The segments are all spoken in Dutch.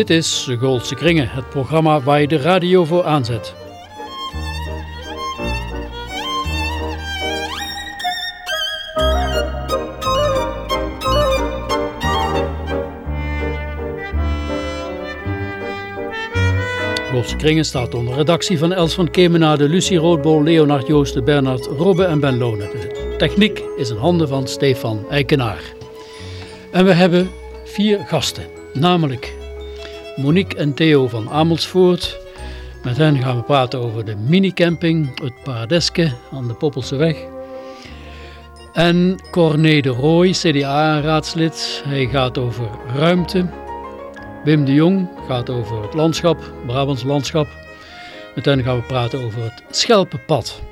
Dit is Goldse Kringen, het programma waar je de radio voor aanzet. Goldse Kringen staat onder redactie van Els van Kemenade, Lucie Roodbol, Leonard Joosten, Bernard Robbe en Ben Lonen. De techniek is in handen van Stefan Eikenaar. En we hebben vier gasten, namelijk Monique en Theo van Amersfoort. Met hen gaan we praten over de minicamping, het Paradeske aan de Poppelseweg. En Corné de Rooij, CDA-raadslid. Hij gaat over ruimte. Wim de Jong gaat over het landschap, Brabants landschap. Met hen gaan we praten over het Schelpenpad.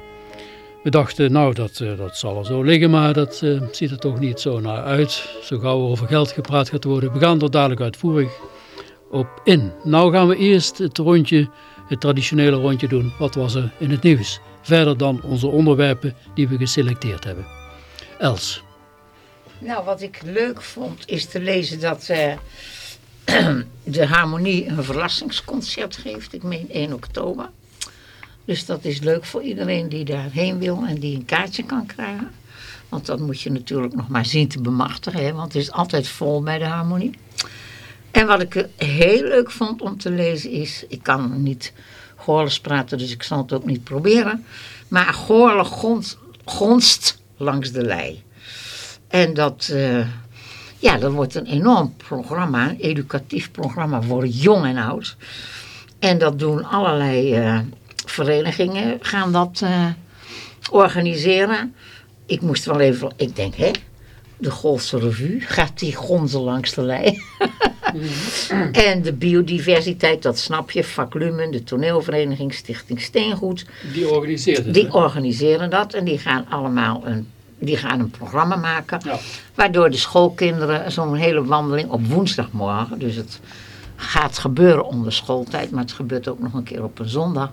We dachten, nou, dat, uh, dat zal er zo liggen, maar dat uh, ziet er toch niet zo naar uit. Zo gauw over geld gepraat gaat worden. We gaan er dadelijk uitvoerig op in. Nou gaan we eerst het rondje, het traditionele rondje doen. Wat was er in het nieuws? Verder dan onze onderwerpen die we geselecteerd hebben. Els. Nou, wat ik leuk vond is te lezen dat uh, de Harmonie een verrassingsconcert geeft. Ik meen 1 oktober. Dus dat is leuk voor iedereen die daarheen wil en die een kaartje kan krijgen. Want dat moet je natuurlijk nog maar zien te bemachtigen. Want het is altijd vol bij de Harmonie. En wat ik heel leuk vond om te lezen is... Ik kan niet Goorles praten, dus ik zal het ook niet proberen. Maar Goorle gonst, gonst langs de lei. En dat... Uh, ja, dat wordt een enorm programma. Een educatief programma voor jong en oud. En dat doen allerlei uh, verenigingen. Gaan dat uh, organiseren. Ik moest wel even... Ik denk, hè? De Golfse Revue. Gaat die gonzen langs de lei? En de biodiversiteit, dat snap je. Vaklumen, de toneelvereniging, Stichting Steengoed. Die organiseren het, Die organiseren dat en die gaan allemaal een, die gaan een programma maken. Ja. Waardoor de schoolkinderen zo'n hele wandeling op woensdagmorgen. Dus het gaat gebeuren onder schooltijd, maar het gebeurt ook nog een keer op een zondag.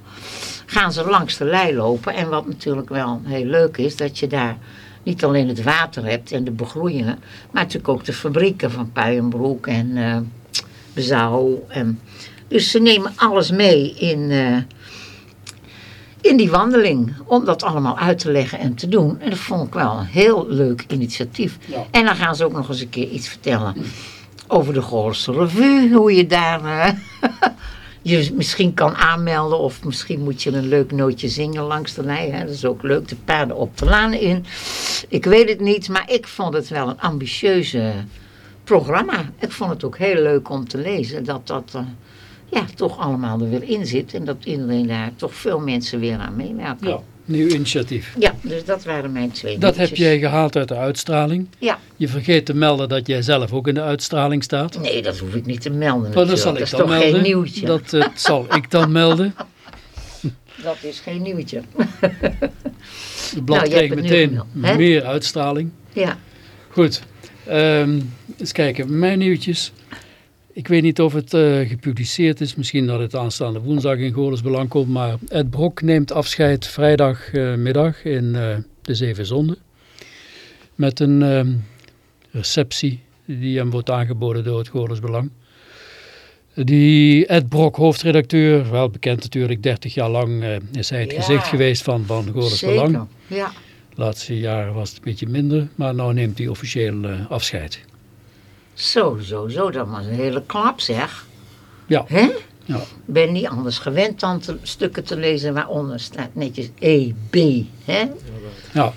Gaan ze langs de lei lopen. En wat natuurlijk wel heel leuk is, dat je daar niet alleen het water hebt en de begroeiingen, maar natuurlijk ook de fabrieken van Puienbroek en uh, Bezouw. En, dus ze nemen alles mee in, uh, in die wandeling, om dat allemaal uit te leggen en te doen. En dat vond ik wel een heel leuk initiatief. Ja. En dan gaan ze ook nog eens een keer iets vertellen over de Goorse Revue, hoe je daar... Uh, je misschien kan aanmelden of misschien moet je een leuk nootje zingen langs de lei. Hè? Dat is ook leuk, de paarden op de laan in. Ik weet het niet, maar ik vond het wel een ambitieuze programma. Ik vond het ook heel leuk om te lezen dat dat uh, ja, toch allemaal er weer in zit. En dat iedereen daar toch veel mensen weer aan meewerken. Ja. Nieuw initiatief. Ja, dus dat waren mijn twee Dat heb jij gehaald uit de uitstraling. Ja. Je vergeet te melden dat jij zelf ook in de uitstraling staat. Nee, dat hoef ik niet te melden oh, dat zal ik dat is dan toch melden. geen nieuwtje? Dat uh, zal ik dan melden. Dat is geen nieuwtje. De blad nou, kreeg meteen gemeld, meer uitstraling. Ja. Goed. Um, eens kijken, mijn nieuwtjes. Ik weet niet of het uh, gepubliceerd is, misschien dat het aanstaande woensdag in Goorles Belang komt, maar Ed Brok neemt afscheid vrijdagmiddag uh, in uh, de Zeven Zonden. Met een um, receptie die hem wordt aangeboden door het Goorles Belang. Die Ed Brok, hoofdredacteur, wel bekend natuurlijk, 30 jaar lang is hij het ja. gezicht geweest van, van Goorles Belang. Ja. De laatste jaren was het een beetje minder, maar nu neemt hij officieel afscheid. Zo, zo, zo. Dat was een hele klap, zeg. Ja. Hè? Ja. Ik ben niet anders gewend dan te, stukken te lezen waaronder staat netjes E, B, hè? Ja.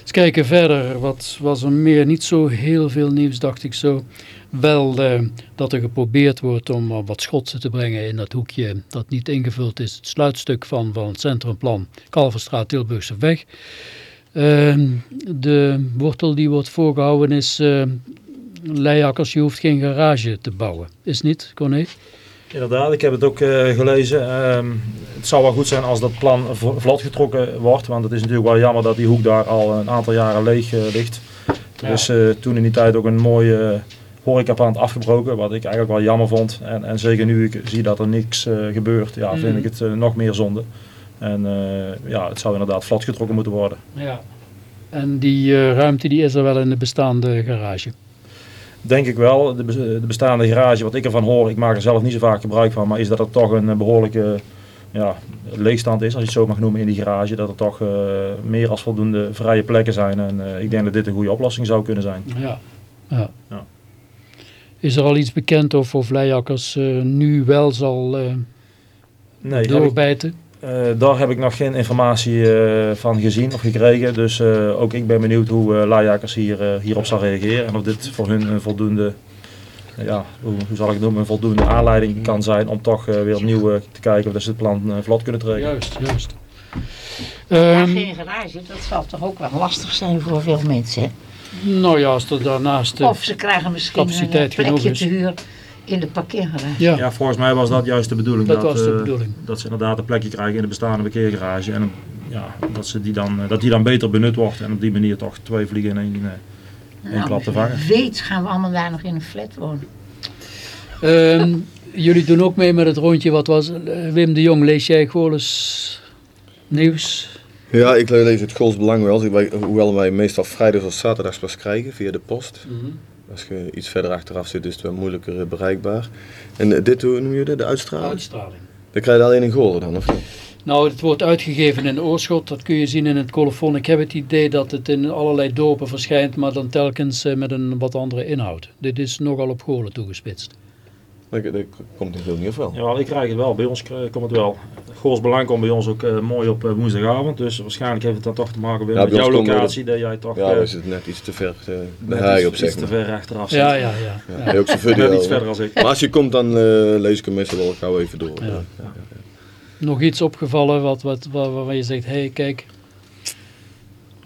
Eens kijken verder. Wat was er meer? Niet zo heel veel nieuws, dacht ik zo. Wel uh, dat er geprobeerd wordt om uh, wat schotsen te brengen in dat hoekje dat niet ingevuld is. Het sluitstuk van, van het centrumplan Kalverstraat Tilburgse weg. Uh, de wortel die wordt voorgehouden is Leijakkers, je hoeft geen garage te bouwen. Is niet, Corné? Inderdaad, ik heb het ook uh, gelezen. Uh, het zou wel goed zijn als dat plan vlot getrokken wordt. Want het is natuurlijk wel jammer dat die hoek daar al een aantal jaren leeg uh, ligt. Er is uh, toen in die tijd ook een mooie horecapand afgebroken. Wat ik eigenlijk wel jammer vond. En, en zeker nu ik zie dat er niks gebeurt, ja, mm. vind ik het nog meer zonde. En ja, het zou inderdaad vlot getrokken moeten worden. Ja. En die ruimte die is er wel in de bestaande garage? Denk ik wel. De, de, bestaande garage, wat ik ervan hoor, ik maak er zelf niet zo vaak gebruik van, maar is dat er toch een behoorlijke ja, leegstand is, als je het zo mag noemen, in die garage. Dat er toch meer als voldoende vrije plekken zijn. En ik denk dat dit een goede oplossing zou kunnen zijn. Ja. ja. ja. Is er al iets bekend of, of Leijakkers nu wel zal nee, doorbijten? Uh, daar heb ik nog geen informatie uh, van gezien of gekregen. Dus uh, ook ik ben benieuwd hoe uh, Lajakers hier, hierop zal reageren. En of dit voor hun een voldoende, ja, hoe, hoe, zal ik het noemen, een voldoende aanleiding kan zijn om toch weer opnieuw te kijken of ze het plan vlot kunnen trekken. Juist, juist. Ja, um, geen garage, dat zal toch ook wel lastig zijn voor veel mensen, hè? Nou ja, als er daarnaast Of ze krijgen misschien capaciteit een plekje te huur in de parkeergarage. Ja. ja, volgens mij was dat juist de bedoeling. Dat, was de eh, bedoeling. Dat ze inderdaad een plekje krijgen in de bestaande parkeergarage. En ja, dat, ze die dan, eh, dat die dan beter benut wordt. En op die manier toch twee vliegen in één, in één nou, klap te vangen. weet gaan we allemaal daar nog in een flat wonen. Um, jullie doen ook mee met het rondje. Wat was eh, Wim de Jong, lees jij Goles nieuws? Ja, ik lees het Goals Belang wel. Hoewel wij meestal vrijdag of zaterdags pas krijgen via de post. Mm als je iets verder achteraf zit, is het wel moeilijker eh, bereikbaar. En eh, dit, hoe noem je dat? De uitstraling? Uitstraling. Dat krijg je alleen in Goren dan, of niet? Nou, het wordt uitgegeven in Oorschot. Dat kun je zien in het colofon. Ik heb het idee dat het in allerlei dorpen verschijnt, maar dan telkens eh, met een wat andere inhoud. Dit is nogal op Goorlen toegespitst. Dat, dat komt in veel niet of wel? Ja, ik krijg het wel. Bij ons komt het wel. Goors Belang komt bij ons ook uh, mooi op uh, woensdagavond. Dus waarschijnlijk heeft het dan toch te maken ja, met jouw locatie. Dat jij toch, ja, uh, is het net iets te ver uh, haai op zeg Iets te ver achteraf Ja, ja, ja. ja. ja. ook zo net iets verder als ik. Maar als je komt dan lees ik hem meestal wel gauw even door. Ja. Nog iets opgevallen wat, wat, wat, waarvan je zegt, hé hey, kijk,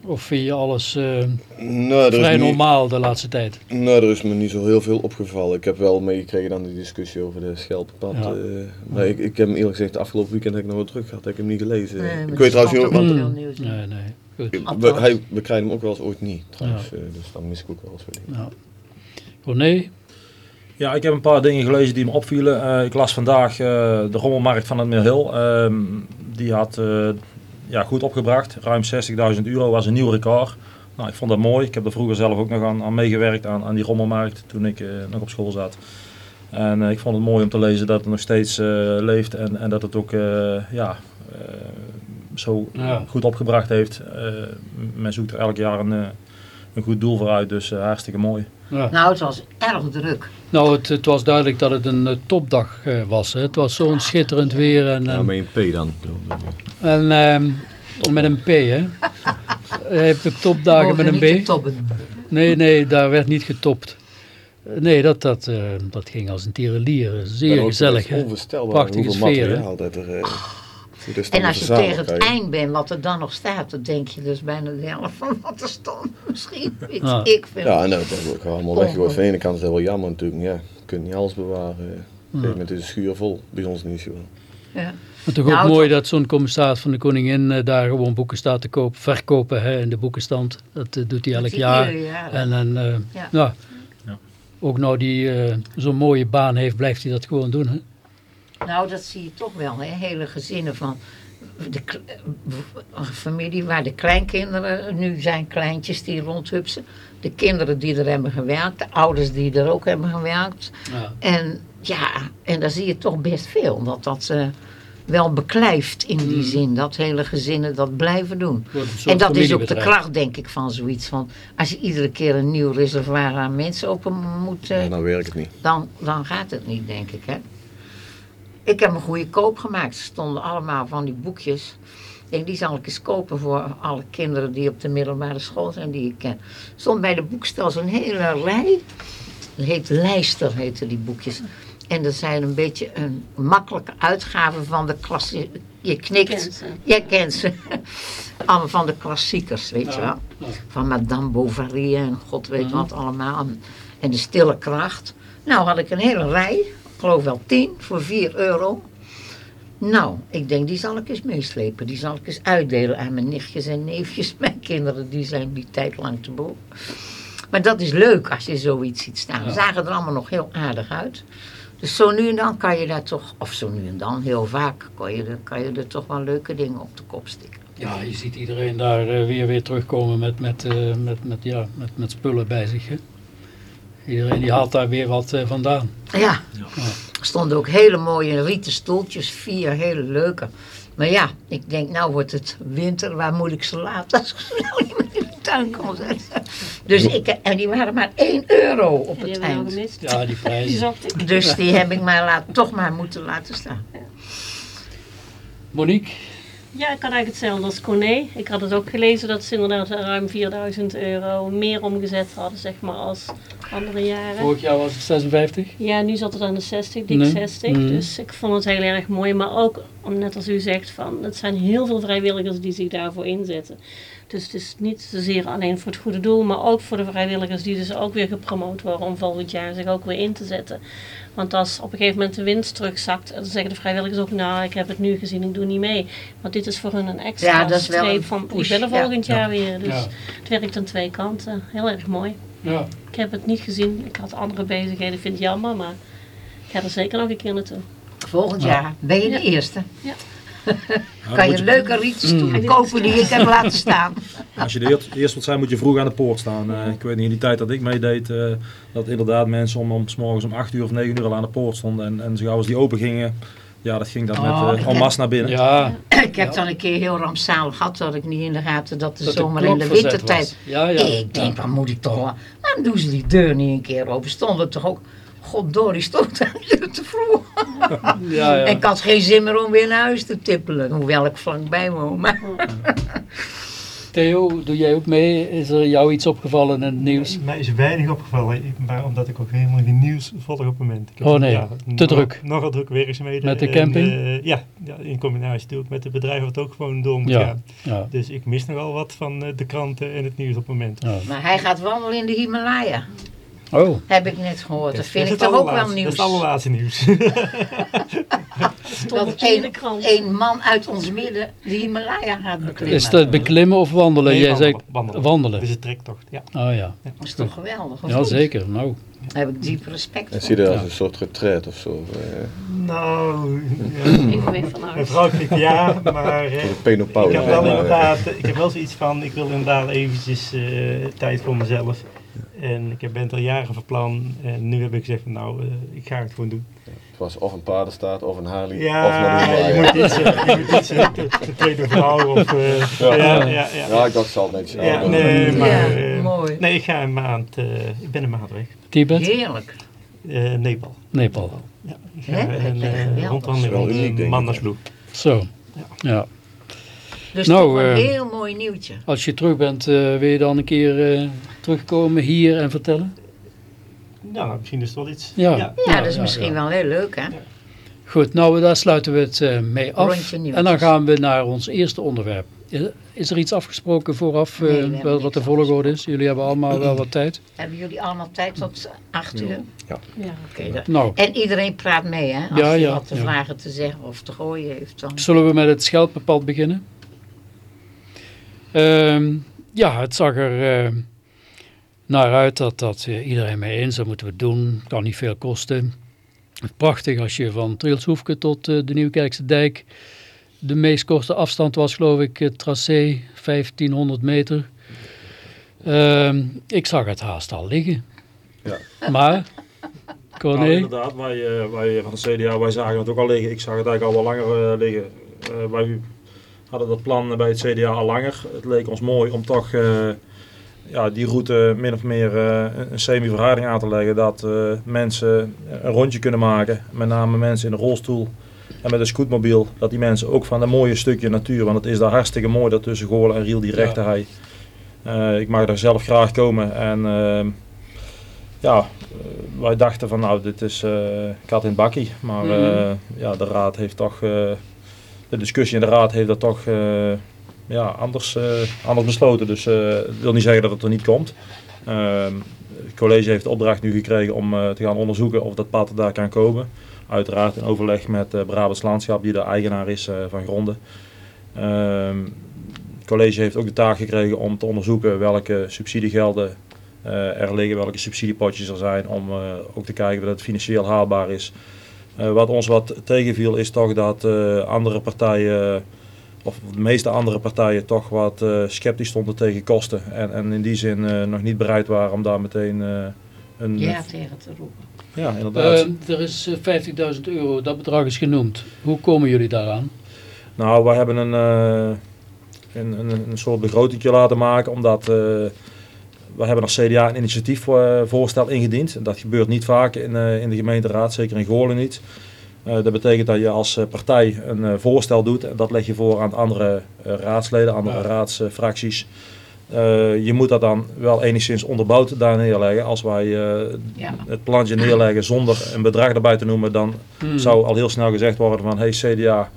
of vind je alles uh, nou, vrij normaal de laatste tijd? Nou, er is me niet zo heel veel opgevallen. Ik heb wel meegekregen dan de discussie over de Schelpenpad. Ja. Uh, maar ik, ik heb hem eerlijk gezegd, afgelopen weekend heb ik nog wat druk gehad. heb ik hem niet gelezen. Nee, ik weet trouwens niet... Want, mm. Nee, nee. Goed. We, hij, we krijgen hem ook wel eens ooit niet, trouwens. Ja. Uh, dus dan mis ik ook wel eens weer. Ja. René? Ja, ik heb een paar dingen gelezen die me opvielen. ik las vandaag de rommelmarkt van het Mill ehm, die had ja, goed opgebracht. Ruim 60.000 euro was een nieuw record. Nou, ik vond dat mooi. Ik heb er vroeger zelf ook nog aan, aan meegewerkt, aan, aan die rommelmarkt, toen ik uh, nog op school zat. En uh, ik vond het mooi om te lezen dat het nog steeds uh, leeft en, en dat het ook ja, zo ja. goed opgebracht heeft. men zoekt er elk jaar een, een goed doel voor uit, dus hartstikke mooi. Ja. Nou, het was erg druk. Nou, het, het was duidelijk dat het een topdag was. Hè. Het was zo'n schitterend weer. En, en, ja, met een P dan. En uh, met een P, hè. Hij heeft de topdagen met een B. Nee, nee, daar werd niet getopt. Nee, dat, dat, uh, dat ging als een tierenlier. Zeer gezellig. Onvoorstelbaar Prachtige sfeer. Dat er, uh, en als je tegen het eind bent, wat er dan nog staat, dan denk je dus bijna de helft van wat er stond. Misschien, weet ah. ik veel. Ja, nou, dat wordt allemaal weggegooid. Van de ene kant is het wel jammer natuurlijk. Ja, je kunt niet alles bewaren. Op een gegeven moment is de schuur vol. Bij ons niet zo. Ja. Maar toch ook nou, mooi dat zo'n commissaris van de koningin uh, daar gewoon boeken staat te kopen, verkopen hè, in de boekenstand. Dat uh, doet hij elk jaar. jaar. En, en uh, ja. Nou, ja. ook nou die zo'n mooie baan heeft, blijft hij dat gewoon doen. Hè? Nou, dat zie je toch wel. Hè? Hele gezinnen van de familie waar de kleinkinderen nu zijn kleintjes die rondhupsen. De kinderen die er hebben gewerkt, de ouders die er ook hebben gewerkt. Ja. En ja, en daar zie je toch best veel. Dat dat uh, wel beklijft in die mm. zin. Dat hele gezinnen dat blijven doen. En dat is ook de kracht denk ik van zoiets. Want als je iedere keer een nieuw reservoir aan mensen open moet... Uh, ja, dan werkt het niet. Dan, dan gaat het niet denk ik hè. Ik heb een goede koop gemaakt. Er stonden allemaal van die boekjes. Ik denk, die zal ik eens kopen voor alle kinderen die op de middelbare school zijn die ik ken. stond bij de boekstel zo'n hele rij. Het heet Lijster, heten die boekjes. En dat zijn een beetje een makkelijke uitgave van de klassieke... Je knikt. Jij kent ze. Allemaal van de klassiekers, weet je wel. Van Madame Bovary en god weet wat allemaal. En de stille kracht. Nou had ik een hele rij. Geloof wel tien voor 4 euro. Nou, ik denk die zal ik eens meeslepen. Die zal ik eens uitdelen aan mijn nichtjes en neefjes. Mijn kinderen die zijn die tijd lang te boven. Maar dat is leuk als je zoiets ziet staan. Ze zagen er allemaal nog heel aardig uit. Dus zo nu en dan kan je daar toch, of zo nu en dan, heel vaak, kan je, kan je er toch wel leuke dingen op de kop stikken. Ja, je ziet iedereen daar uh, weer, weer terugkomen met, met, uh, met, met, ja, met, met spullen bij zich. Hè? Iedereen die haalt daar weer wat eh, vandaan. Ja. Er stonden ook hele mooie rieten stoeltjes, vier hele leuke. Maar ja, ik denk nou wordt het winter, waar moet ik ze laten als ik ze nou niet meer in de tuin kan zetten. Dus ik, en die waren maar 1 euro op het eind. Ja, die prijzen. Dus die heb ik maar laat, toch maar moeten laten staan. Monique, Ja, ik had eigenlijk hetzelfde als Corné. Ik had het ook gelezen dat ze inderdaad ruim 4000 euro meer omgezet hadden, zeg maar, als andere jaren. vorig jaar was het 56. Ja, nu zat het aan de 60, dik Nee. 60. Mhm. Dus ik vond het heel erg mooi. Maar ook, om, net als u zegt, van, het zijn heel veel vrijwilligers die zich daarvoor inzetten. Dus het is niet zozeer alleen voor het goede doel, maar ook voor de vrijwilligers die dus ook weer gepromoot worden om volgend jaar zich ook weer in te zetten. Want als op een gegeven moment de winst terugzakt, dan zeggen de vrijwilligers ook, nou ik heb het nu gezien, ik doe niet mee. Want dit is voor hun een extra Ja, dat is wel streep een van, push, ik ben er ja. volgend jaar weer. Dus Ja. het werkt aan twee kanten. Heel erg mooi. Ja. Ik heb het niet gezien. Ik had andere bezigheden, vind het jammer, maar ik ga er zeker nog een keer naartoe. Volgend jaar ben je de eerste. Ja. Kan je leuke rietstoelen kopen die ik heb laten staan. Als je de eer- eerst wilt zijn, moet je vroeg aan de poort staan. Eh, ik weet niet, in die tijd dat ik meedeed, eh, dat inderdaad mensen om, om s morgens om 8 uur of 9 uur al aan de poort stonden. En, en zo gauw als die open gingen, ja, dat ging dan Oh, met uh, heb- masse naar binnen. Ja, Ik heb dan een keer heel rampzalig gehad, dat ik niet in de gaten dat de dat zomer de en de wintertijd. Ja, ja. Ik denk, wat moet ik toch wel. Waarom doen ze die deur niet een keer open? Stonden toch ook. Goddorie, stond daar te vroeg. Ja, ja. En ik had geen zin meer om weer naar huis te tippelen. Hoewel ik vlakbij woon. Maar Theo, doe jij ook mee? Is er jou iets opgevallen in het nieuws? Mij is weinig opgevallen, maar omdat ik ook helemaal geen nieuws volg op het moment. Ik Oh nee, te nog- druk. Nogal druk werkzaamheden. Met de en, camping? eh, ja, ja, in combinatie natuurlijk met het bedrijf wat ook gewoon door moet Ja. gaan. Ja. Dus ik mis nogal wat van eh, de kranten en het nieuws op het moment. ja. Maar hij gaat wandelen in de Himalaya. Oh, Heb ik net gehoord. Dat vind ik toch ook wel nieuws. Dat is het allerlaatste nieuws. Dat een, een man uit ons midden de Himalaya gaat beklimmen. is dat beklimmen of wandelen? Nee, jij wandelen, zegt wandelen. wandelen. Dus het trektocht, ja. Oh ja, Dat is toch geweldig? ja zeker. Nou, Daar heb ik diep respect En voor. zie je dat als een soort retreat of zo. eh, Nou, Ik weet van mijn vrouw klinkt ja, maar eh, ik heb wel maar. inderdaad, ik heb wel zoiets van, ik wil inderdaad eventjes eh, tijd voor mezelf. En ik heb- ben het al jaren van plan en nu heb ik gezegd, van, nou, eh, ik ga het gewoon doen. Het was of een paardenstaart of een Harley. of Ja, een je moet iets, eh, je moet iets eh, de, de tweede vrouw of... Ja. ja, ja, ja, ja. Ja, ik dacht zal het netjes Ja, nee, maar... Ja, mooi. Nee, ik ga een maand, eh, ik ben een maand weg. Tibet? Heerlijk. Eh, Nepal. Nepal. Ja, ik ga een eh, rondwandeling rond. Zo, ja. Dus Nou, toch een eh, heel mooi nieuwtje. Als je terug bent, eh, wil je dan een keer eh, terugkomen hier en vertellen? Nou, misschien is het wel iets. Ja. Ja, Ja, dat is ja, misschien ja. wel heel leuk, hè? Goed, nou daar sluiten we het eh, mee af. En dan gaan we naar ons eerste onderwerp. Is, is er iets afgesproken vooraf, eh, Nee, wel wat de volgorde is? Jullie hebben allemaal wel wat tijd. Hebben jullie allemaal tijd tot acht uur? Ja. Oké, dat- Nou, En iedereen praat mee, hè? Als Ja, hij ja, wat te ja. vragen te zeggen of te gooien heeft. Dan. zullen we met het Schelpenpad beginnen? Ehm, ja, het zag er eh, naar uit dat, dat eh, iedereen mee eens, dat moeten we doen. Kan niet veel kosten. Prachtig als je van Trilshoefke tot eh, de Nieuwkerkse dijk. De meest korte afstand was geloof ik het tracé, 1500 meter. Ehm, ik zag het haast al liggen. Ja. Maar, Nou, inderdaad, wij, eh, wij van de CDA wij zagen het ook al liggen. Ik zag het eigenlijk al wel langer liggen. Wij hadden dat plan bij het CDA al langer. Het leek ons mooi om toch eh, ja, die route min of meer eh, een semi-verharding aan te leggen. Dat eh, mensen een rondje kunnen maken. Met name mensen in een rolstoel en met een scootmobiel. Dat die mensen ook van een mooie stukje natuur, want het is daar hartstikke mooi dat tussen Goorlen en Riel die rechte hei. Ik mag daar zelf graag komen en ehm, ja, wij dachten van nou dit is kat in het bakkie. Maar Mhm. ja, de raad heeft toch, de discussie in de raad heeft dat toch eh, ja, anders, eh, anders besloten. Dus eh dat wil niet zeggen dat het er niet komt. Ehm, het college heeft de opdracht nu gekregen om eh, te gaan onderzoeken of dat pad daar kan komen. Uiteraard in overleg met uh, Brabants Landschap die de eigenaar is eh, van gronden. Ehm, het college heeft ook de taak gekregen om te onderzoeken welke subsidiegelden eh, er liggen, welke subsidiepotjes er zijn, om eh, ook te kijken dat het financieel haalbaar is. Eh, wat ons wat tegenviel is toch dat eh, andere partijen, of de meeste andere partijen, toch wat eh, sceptisch stonden tegen kosten. En, en in die zin eh, nog niet bereid waren om daar meteen eh, een, Ja, tegen te roepen. ja, inderdaad. Eh, er is eh, 50.000 euro, dat bedrag is genoemd. Hoe komen jullie daaraan? Nou, wij hebben een, eh, een, een, een soort begrotingje laten maken, omdat eh, we hebben als CDA een initiatiefvoorstel ingediend. Dat gebeurt niet vaak in, eh, in de gemeenteraad, zeker in Goorlen niet. Eh, dat betekent dat je als eh, partij een eh, voorstel doet en dat leg je voor aan andere eh, raadsleden, andere Ja. raadsfracties. Eh, je moet dat dan wel enigszins onderbouwd daar neerleggen. Als wij eh, Ja. het plantje neerleggen zonder een bedrag erbij te noemen, dan Hmm. zou al heel snel gezegd worden van hey CDA,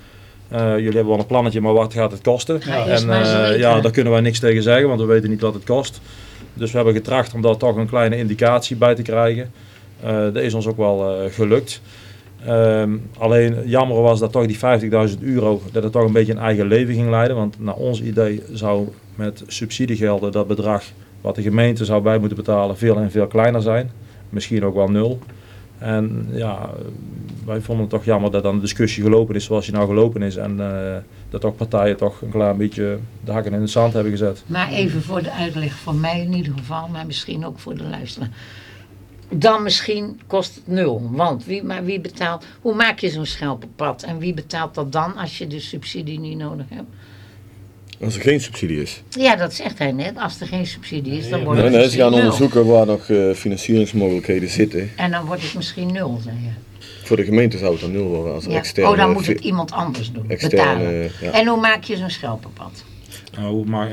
eh, jullie hebben wel een plannetje, maar wat gaat het kosten? En eh, ja, daar kunnen wij niks tegen zeggen, want we weten niet wat het kost. Dus we hebben getracht om daar toch een kleine indicatie bij te krijgen. Eh, dat is ons ook wel eh, gelukt. Ehm, alleen jammer was dat toch die 50.000 euro, dat het toch een beetje een eigen leven ging leiden. Want naar ons idee zou met subsidiegelden dat bedrag wat de gemeente zou bij moeten betalen veel en veel kleiner zijn. Misschien ook wel nul. En ja, wij vonden het toch jammer dat dan de discussie gelopen is zoals die nou gelopen is. En eh, dat toch partijen toch een klein beetje de hakken in het zand hebben gezet. Maar even voor de uitleg van mij in ieder geval, maar misschien ook voor de luisteraar. Dan misschien kost het nul. Want wie, maar wie betaalt, hoe maak je zo'n schelpenpad? En wie betaalt dat dan als je de subsidie niet nodig hebt? Als er geen subsidie is. Ja, dat zegt hij net. Als er geen subsidie is, dan wordt Nee, het nee, ze gaan nul. onderzoeken waar nog eh, financieringsmogelijkheden zitten. En dan wordt het misschien nul, zei je. Voor de gemeente zou het dan nul worden als Ja. externe... Oh, dan moet het iemand anders doen. externe, betalen. ja. En hoe maak je zo'n schelpenpad? Nou, maar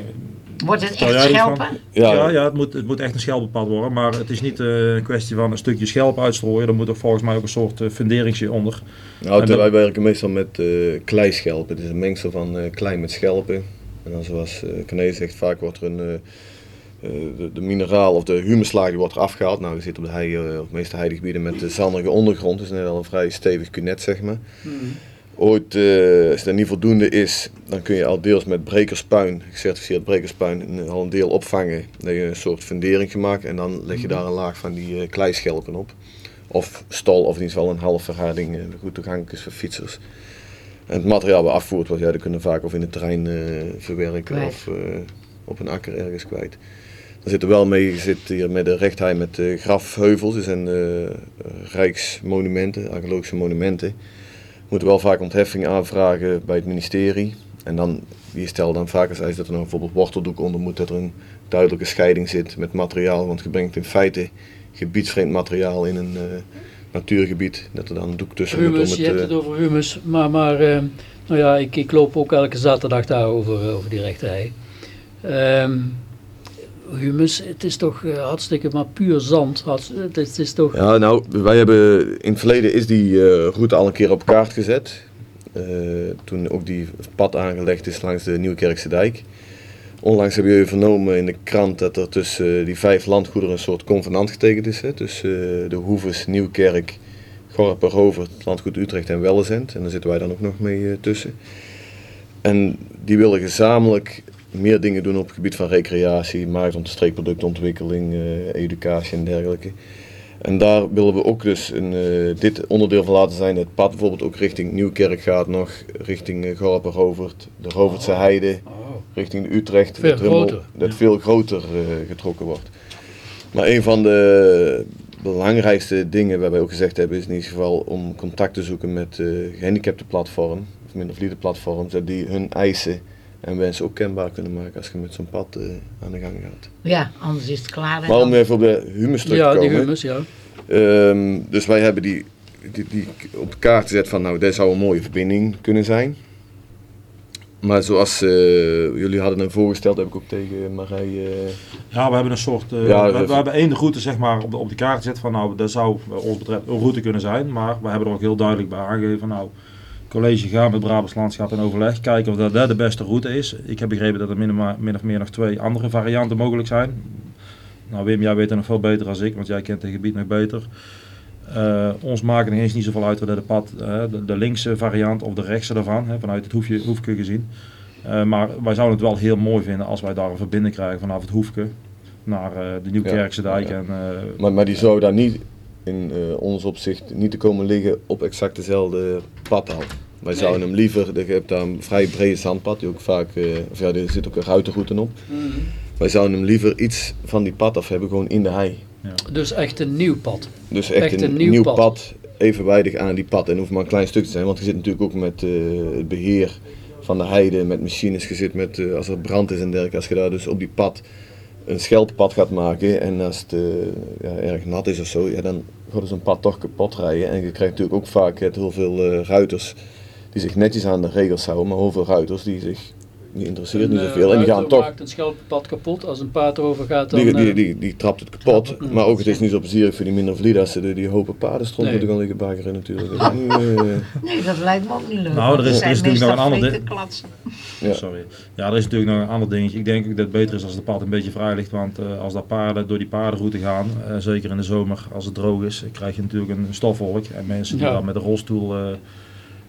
Wordt het echt schelpen? Ja, Ja, ja, het, moet, het moet echt een schelpenpad worden. Maar het is niet eh, een kwestie van een stukje schelp uitstrooien. Er moet er volgens mij ook een soort uh, funderingsje onder. Nou, dat- wij werken meestal met eh kleischelpen. Het is een mengsel van eh, klei met schelpen. En dan zoals uh, zegt, vaak wordt er een, de, de mineraal of de humuslaag die wordt er afgehaald. Nou, we zitten op de, hei, eh, op de meeste heidegebieden met de zandige ondergrond. Dus net al een vrij stevig kunet, zeg maar. Ooit, eh, als dat niet voldoende is, dan kun je al deels met brekerspuin, gecertificeerd brekerspuin, al een deel opvangen. Dan heb je een soort fundering gemaakt en dan leg je daar een laag van die eh, kleischelpen op. Of stol, of in ieder geval een half verharding, eh, goed toegankelijk is voor fietsers. En het materiaal wat afvoert wordt, ja, dat kunnen vaak of in het terrein eh, verwerken of eh, op een akker ergens kwijt. Er zit er wel mee, je zit hier met de rechtheim met eh, grafheuvels, dat zijn eh, rijksmonumenten, archeologische monumenten. We moeten wel vaak ontheffing aanvragen bij het ministerie. En dan, die stellen dan vaak als eis dat er nou bijvoorbeeld worteldoek onder moet, dat er een duidelijke scheiding zit met materiaal. Want je brengt in feite gebiedsvreemd materiaal in een eh, natuurgebied, dat er dan een doek tussen moet om Humus, je hebt het over humus, maar, maar nou ja, ik, ik loop ook elke zaterdag daar over, over die rechterij. Ehm humus, het is toch eh, hartstikke maar puur zand. Het, is, het is toch... Ja, nou, wij hebben in het verleden is die eh, route al een keer op kaart gezet. Eh, toen ook die pad aangelegd is langs de Nieuwkerkse dijk. Onlangs hebben jullie vernomen in de krant dat er tussen die vijf landgoederen een soort convenant getekend is. Hè, tussen de Hoeves, Nieuwkerk, Gorp, het landgoed Utrecht en Wellezend. En daar zitten wij dan ook nog mee tussen. En die willen gezamenlijk meer dingen doen op het gebied van recreatie, markt- streekproductontwikkeling, eh, educatie en dergelijke. En daar willen we ook dus een, eh, dit onderdeel van laten zijn. Het pad bijvoorbeeld ook richting Nieuwkerk gaat nog, richting uh, en Rovert, de Rovertse Heide, Oh. richting Utrecht. Veel dat Ja. veel groter getrokken wordt. Maar een van de belangrijkste dingen waar wij ook gezegd hebben is in ieder geval om contact te zoeken met uh, gehandicapte platform, of mindervliede platforms, dat die hun eisen en wensen ook kenbaar kunnen maken als je met zo'n pad uh, aan de gang gaat. Ja, anders is het klaar. Maar om dan- even op de humus terug te Ja, die komen. humus, ja. Ehm, dus wij hebben die, die, die op de kaart gezet van nou, dit zou een mooie verbinding kunnen zijn. Maar zoals eh, jullie hadden hem voorgesteld, heb ik ook tegen Marij... eh, Ja, we hebben een soort. eh, Ja, we, hebben één route zeg maar, op, de, op de kaart gezet van nou, dat zou wat ons betreft een route kunnen zijn. Maar we hebben er ook heel duidelijk bij aangegeven van nou, college gaan met Brabants Landschap in overleg. Kijken of dat, dat de beste route is. Ik heb begrepen dat er min, of meer nog twee andere varianten mogelijk zijn. Nou Wim, jij weet het nog veel beter dan ik, want jij kent het gebied nog beter. Eh, ons maken er eens niet zoveel uit wat de pad, eh, de, de linkse variant of de rechtse daarvan, hè, vanuit het hoefje, hoefje gezien. Uh, maar wij zouden het wel heel mooi vinden als wij daar een verbinding krijgen vanaf het hoefje naar de Nieuwkerkse dijk. Ja. En, maar, maar die zou daar niet in uh, ons opzicht niet te komen liggen op exact dezelfde pad al. Wij zouden hem liever, je hebt daar een vrij brede zandpad, die ook vaak, of ja, er zit ook een ruitenroute op. Mm -hmm. Wij zouden hem liever iets van die pad af hebben, gewoon in de hei. Dus echt een nieuw pad. Dus echt, Echt een, een nieuw nieuw, pad. pad. evenwijdig aan die pad. En hoeft maar een klein stuk te zijn, want je zit natuurlijk ook met eh, het beheer van de heide, met machines. Je zit met, eh, als er brand is en dergelijke, als je daar dus op die pad een scheldpad gaat maken en als het eh, ja, erg nat is of zo, ja, dan gaat zo'n pad toch kapot rijden. En je krijgt natuurlijk ook vaak eh, heel veel eh, ruiters die zich netjes aan de regels houden, maar heel veel ruiters die zich niet interesseert niet zoveel. En die ruiter gaan toch maakt een schelppad kapot. Als een paard erover gaat, dan... die, die, eh, die, die trapt het kapot, trapt het, maar ook het is niet zo plezierig voor die minder vlieden als ze de, die hopen paardenstront Nee. moeten gaan liggen baggeren natuurlijk. Dat eh, Nee, dat lijkt me ook niet leuk. Nou, er is- er natuurlijk nog een ander klatsen. Ja. Sorry. Ja, er is natuurlijk nog een ander dingetje. Ik denk ook dat het beter is als de pad een beetje vrij ligt. Want eh, als daar paarden door die paardenroute gaan, eh, zeker in de zomer als het droog is, krijg je natuurlijk een stofwolk. En mensen die Ja. daar met een rolstoel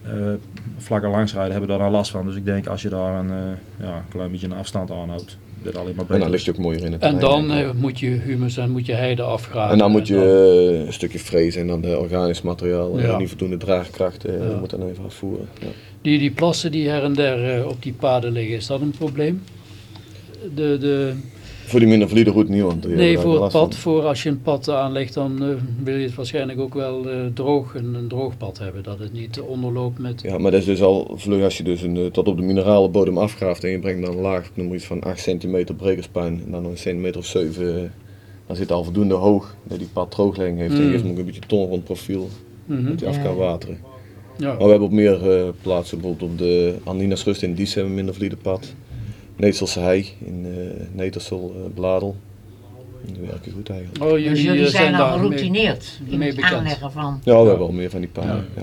eh eh, vlak langs rijden, hebben daar dan last van. Dus ik denk als je daar een, eh, ja, klein beetje een afstand aanhoudt, dit alleen maar en beter dan is. ligt je ook mooier in het En dan eh, moet je humus en moet je heide afgraven. En dan moet je dan- een stukje frezen en dan de organisch materiaal, Ja. en die voldoende draagkracht, eh, Ja. moet dan even afvoeren. Ja. Die, die plassen die her en der eh, op die paden liggen, is dat een probleem? De, de, Voor die minder vliede route niet, want die nee, voor het pad, voor als je een pad aanlegt, dan eh, wil je het waarschijnlijk ook wel eh, droog, een, een droog pad hebben. Dat het niet onderloopt met... Ja, maar dat is dus al vlug als je dus een, eh, tot op de minerale bodem afgraaft en je brengt dan laag, ik noem iets van 8 centimeter brekerspuin en dan nog een centimeter of 7, eh, dan zit het al voldoende hoog dat die pad drooglegging heeft en Mm. hem ook een beetje ton rond profiel, Mhm. dat hij af kan wateren. Ja. Maar we hebben op meer eh, plaatsen, bijvoorbeeld op de Andinas Rust in Dies hebben we minder vliede pad. Needselse Hei in uh, Bladel. Die werken goed eigenlijk. Oh, jullie, Dus jullie eh, zijn al daar mee- geroutineerd in mee het bekend. aanleggen van... Ja, we hebben al meer van die paden. Ja.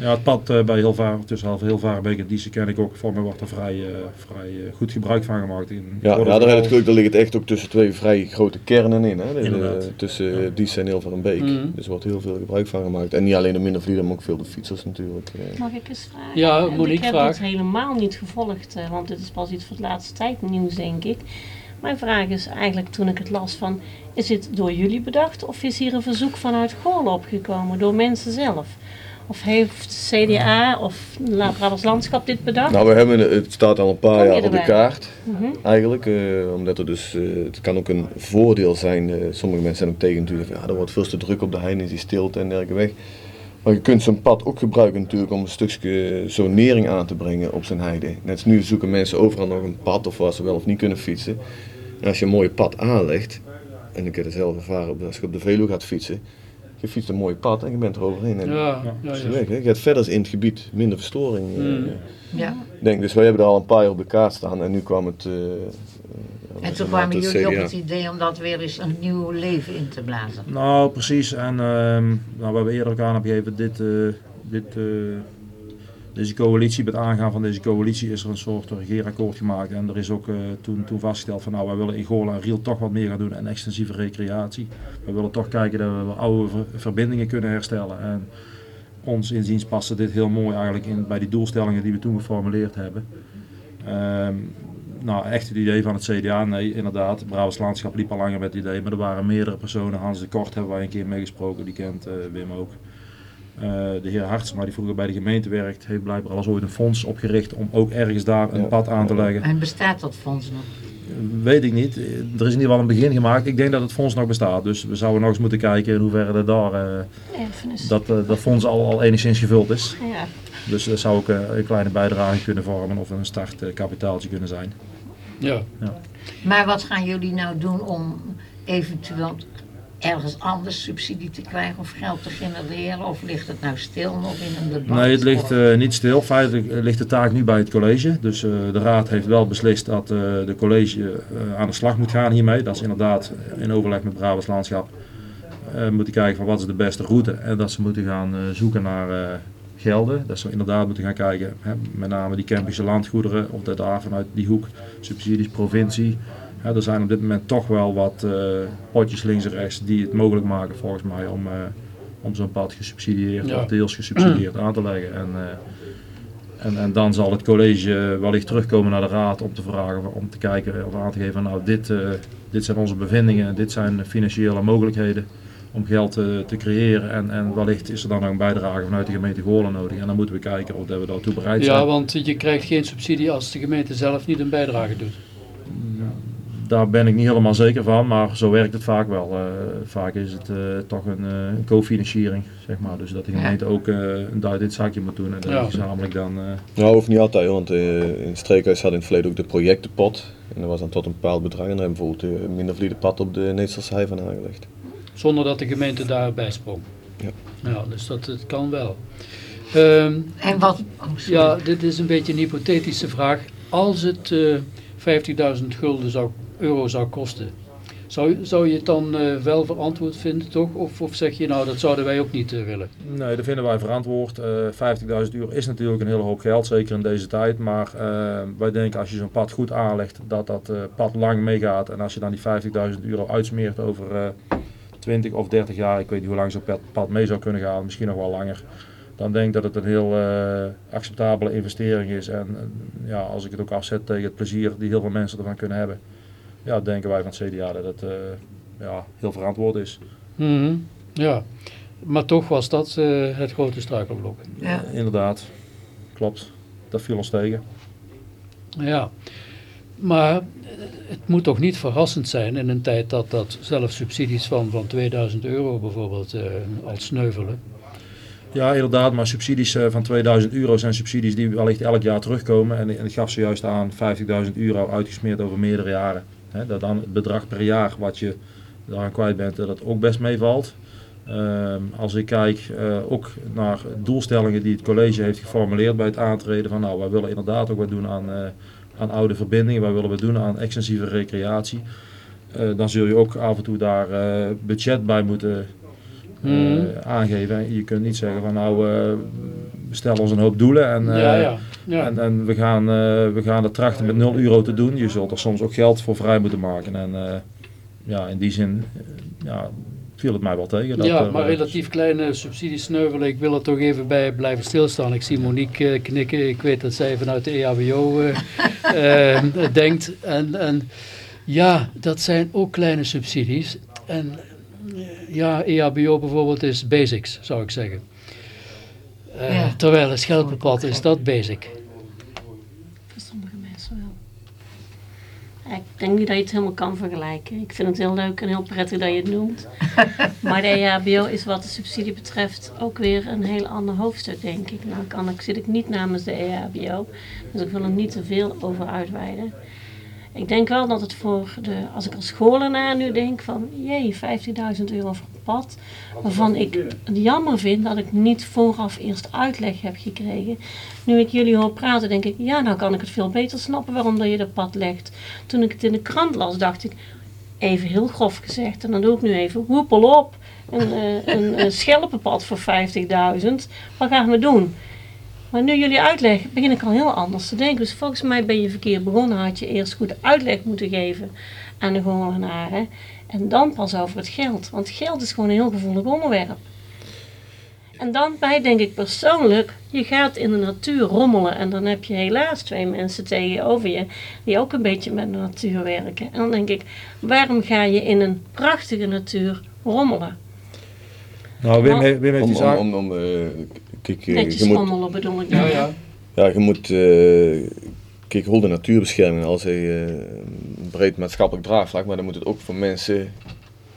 Ja. Het pad eh, bij Hilvaar, tussen Halve Hilvarenbeek en Diezen ken ik ook. Voor mij wordt er vrij, eh, vrij goed gebruik van gemaakt. In, Ja, ja, daar, heb het geluk, daar ligt het echt ook tussen twee vrij grote kernen in. Hè? De- de- Inderdaad. tussen Ja. Dies en Hilvarenbeek. Mhm. Dus er wordt heel veel gebruik van gemaakt. En niet alleen de minder vliegen, maar ook veel de fietsers natuurlijk. eh. Mag ik eens vragen? Ja, Monique, Ik heb vraag. het helemaal niet gevolgd, eh, want dit is pas iets voor de laatste tijd nieuws, denk ik. Mijn vraag is eigenlijk toen ik het las van, is dit door jullie bedacht of is hier een verzoek vanuit Goorlen opgekomen, door mensen zelf? Of heeft CDA of Brabants Landschap dit bedacht? Nou, we hebben, het staat al een paar jaar op de kaart. Mhm. Eigenlijk, eh, omdat er dus, eh, het kan ook een voordeel zijn. eh, sommige mensen zijn ook tegen natuurlijk, ja, er wordt veel te druk op de heine, die stilte en dergelijke weg. Maar je kunt zo'n pad ook gebruiken natuurlijk om een stukje zonering aan te brengen op zijn heide. Net als nu zoeken mensen overal nog een pad of waar ze wel of niet kunnen fietsen. En als je een mooi pad aanlegt, en ik heb het zelf ervaren, als je op de Veluwe gaat fietsen, je fietst een mooi pad en je bent er overheen. En Ja, ja, is ja. je weg, hè. Je gaat verder in het gebied, minder verstoring. eh, Mm. Ja. denk, dus wij hebben er al een paar jaar op de kaart staan en nu kwam het. eh, eh, En toen kwamen het jullie op het idee om dat weer eens een nieuw leven in te blazen. Nou, precies. En ehm, nou, we hebben eerder ook aangegeven, dit, eh, dit, eh, deze coalitie, met het aangaan van deze coalitie is er een soort regeerakkoord gemaakt. En er is ook eh, toen, toen vastgesteld van nou, wij willen in Goorlen en Riel toch wat meer gaan doen en extensieve recreatie. We willen toch kijken dat we oude ver- verbindingen kunnen herstellen. En ons inziens paste dit heel mooi eigenlijk in, bij die doelstellingen die we toen geformuleerd hebben. Ehm, nou, echt het idee van het CDA, nee, inderdaad. Brabants Landschap liep al langer met het idee, maar er waren meerdere personen. Hans de Kort hebben wij een keer meegesproken, die kent eh, Wim ook. Eh, de heer Hartsma, die vroeger bij de gemeente werkt, heeft blijkbaar al eens ooit een fonds opgericht om ook ergens daar een Ja. pad aan te leggen. En bestaat dat fonds nog? Weet ik niet. Er is in ieder geval een begin gemaakt. Ik denk dat het fonds nog bestaat. Dus we zouden nog eens moeten kijken in hoeverre er daar, eh, dat, eh, dat fonds al, al enigszins gevuld is. Ja. Dus dat zou ook een kleine bijdrage kunnen vormen of een startkapitaaltje kunnen zijn. Ja. Maar wat gaan jullie nou doen om eventueel ergens anders subsidie te krijgen of geld te genereren? Of ligt het nou stil nog in een debat? Nee, het ligt eh, niet stil. Feitelijk eh, ligt de taak nu bij het college. Dus eh, de raad heeft wel beslist dat eh, de college aan de slag moet gaan hiermee. Dat is inderdaad in overleg met Brabants Landschap moeten kijken van wat is de beste route. En dat ze moeten gaan zoeken naar gelden. Dat ze inderdaad moeten gaan kijken, hè, met name die Kempische landgoederen, of dat daar vanuit die hoek, subsidies, provincie. Er zijn op dit moment toch wel wat eh, potjes links en rechts die het mogelijk maken volgens mij om, eh, om zo'n pad gesubsidieerd Ja. of deels gesubsidieerd aan te leggen. En, eh, en, en dan zal het college wellicht terugkomen naar de raad om te vragen, om te kijken of aan te geven, nou dit, dit zijn onze bevindingen, dit zijn financiële mogelijkheden om geld eh, te creëren. En, en wellicht is er dan ook een bijdrage vanuit de gemeente Goorlen nodig. En dan moeten we kijken of dat we daartoe bereid zijn. ja, want je krijgt geen subsidie als de gemeente zelf niet een bijdrage doet. Daar ben ik niet helemaal zeker van, maar zo werkt het vaak wel. Uh, vaak is het uh, toch een, uh, een co-financiering, zeg maar. Dus dat de gemeente ook een duit in het zakje moet doen en dat ja. gezamenlijk dan... Nou, hoeft niet altijd, want in het streekhuis had in het verleden ook de projectenpot. En dat was dan tot een bepaald bedrag en daar hebben we bijvoorbeeld de minder vliede pad op de Nederlandse van aangelegd. Zonder dat de gemeente daarbij sprong? Ja. Ja, dus dat het kan wel. Um, en wat... Oh, ja, dit is een beetje een hypothetische vraag. Als het 50.000 gulden zou, euro zou kosten. Zou, zou je het dan uh, wel verantwoord vinden, toch? Of, of zeg je nou, dat zouden wij ook niet uh, willen? Nee, dat vinden wij verantwoord. Uh, eh, 50.000 euro is natuurlijk een hele hoop geld, zeker in deze tijd. Maar wij denken als je zo'n pad goed aanlegt, dat dat pad lang meegaat. En als je dan die 50.000 euro uitsmeert over 20 of 30 jaar, ik weet niet hoe lang zo'n pad mee zou kunnen gaan, misschien nog wel langer dan denk ik dat het een heel acceptabele investering is. En ja, als ik het ook afzet tegen het plezier die heel veel mensen ervan kunnen hebben, ja, denken wij van het CDA dat het uh, ja, heel verantwoord is. Mm -hmm. Ja, maar toch was dat het grote struikelblok. Ja. inderdaad, klopt. Dat viel ons tegen. Ja, maar het moet toch niet verrassend zijn in een tijd dat, dat zelfs subsidies van, van 2000 euro bijvoorbeeld al sneuvelen. Ja, inderdaad, maar subsidies eh, van 2000 euro zijn subsidies die wellicht elk jaar terugkomen. En, en ik gaf zojuist aan 50.000 euro uitgesmeerd over meerdere jaren. He, dat dan het bedrag per jaar wat je daaraan kwijt bent, dat het ook best meevalt. Um, als ik kijk uh, ook naar doelstellingen die het college heeft geformuleerd bij het aantreden van nou, wij willen inderdaad ook wat doen aan, uh, aan oude verbindingen, wij willen wat doen aan extensieve recreatie. Uh, dan zul je ook af en toe daar budget bij moeten hmm. aangeven. Je kunt niet zeggen van nou, we stellen ons een hoop doelen en, uh, ja, ja. Ja. en, en we, gaan, we gaan het trachten met 0 euro te doen. Je zult er soms ook geld voor vrij moeten maken. En ja, in die zin ja, viel het mij wel tegen. Dat ja, maar relatief kleine subsidies sneuvelen. Ik wil er toch even bij blijven stilstaan. Ik zie Monique knikken. Ik weet dat zij vanuit de EHBO denkt. En, en ja, dat zijn ook kleine subsidies. En ja, EHBO bijvoorbeeld is basics, zou ik zeggen. Uh, ja. Terwijl het schelpenpad is dat basic. Voor sommige mensen wel. Ik denk niet dat je het helemaal kan vergelijken. Ik vind het heel leuk en heel prettig dat je het noemt. maar de EHBO is wat de subsidie betreft ook weer een heel ander hoofdstuk, denk ik. Nou kan ik, zit ik niet namens de EHBO, dus ik wil er niet te veel over uitweiden. Ik denk wel dat het voor de, als ik als scholenaar nu denk van, jee, 15.000 euro voor een pad, waarvan ik het jammer vind dat ik niet vooraf eerst uitleg heb gekregen. Nu ik jullie hoor praten, denk ik, ja, nou kan ik het veel beter snappen waarom dat je dat pad legt. Toen ik het in de krant las, dacht ik, even heel grof gezegd, en dan doe ik nu even, hoepel op, een, uh, een, een schelpenpad voor 50.000, wat gaan we doen? Maar nu jullie uitleg, begin ik al heel anders te denken. Dus volgens mij ben je verkeerd begonnen. Had je eerst goed uitleg moeten geven aan de Goorlenaren. En dan pas over het geld. Want geld is gewoon een heel gevoelig onderwerp. En dan bij denk ik persoonlijk, je gaat in de natuur rommelen. En dan heb je helaas twee mensen tegenover je die ook een beetje met de natuur werken. En dan denk ik, waarom ga je in een prachtige natuur rommelen? Nou, Wim, Wim heeft om, om, om, om uh, Kijk, Netjes je moet, bedoel ik. Ja, ja. ja je moet... Uh, kijk, de natuurbescherming als hij uh, breed maatschappelijk draagvlak, maar dan moet het ook voor mensen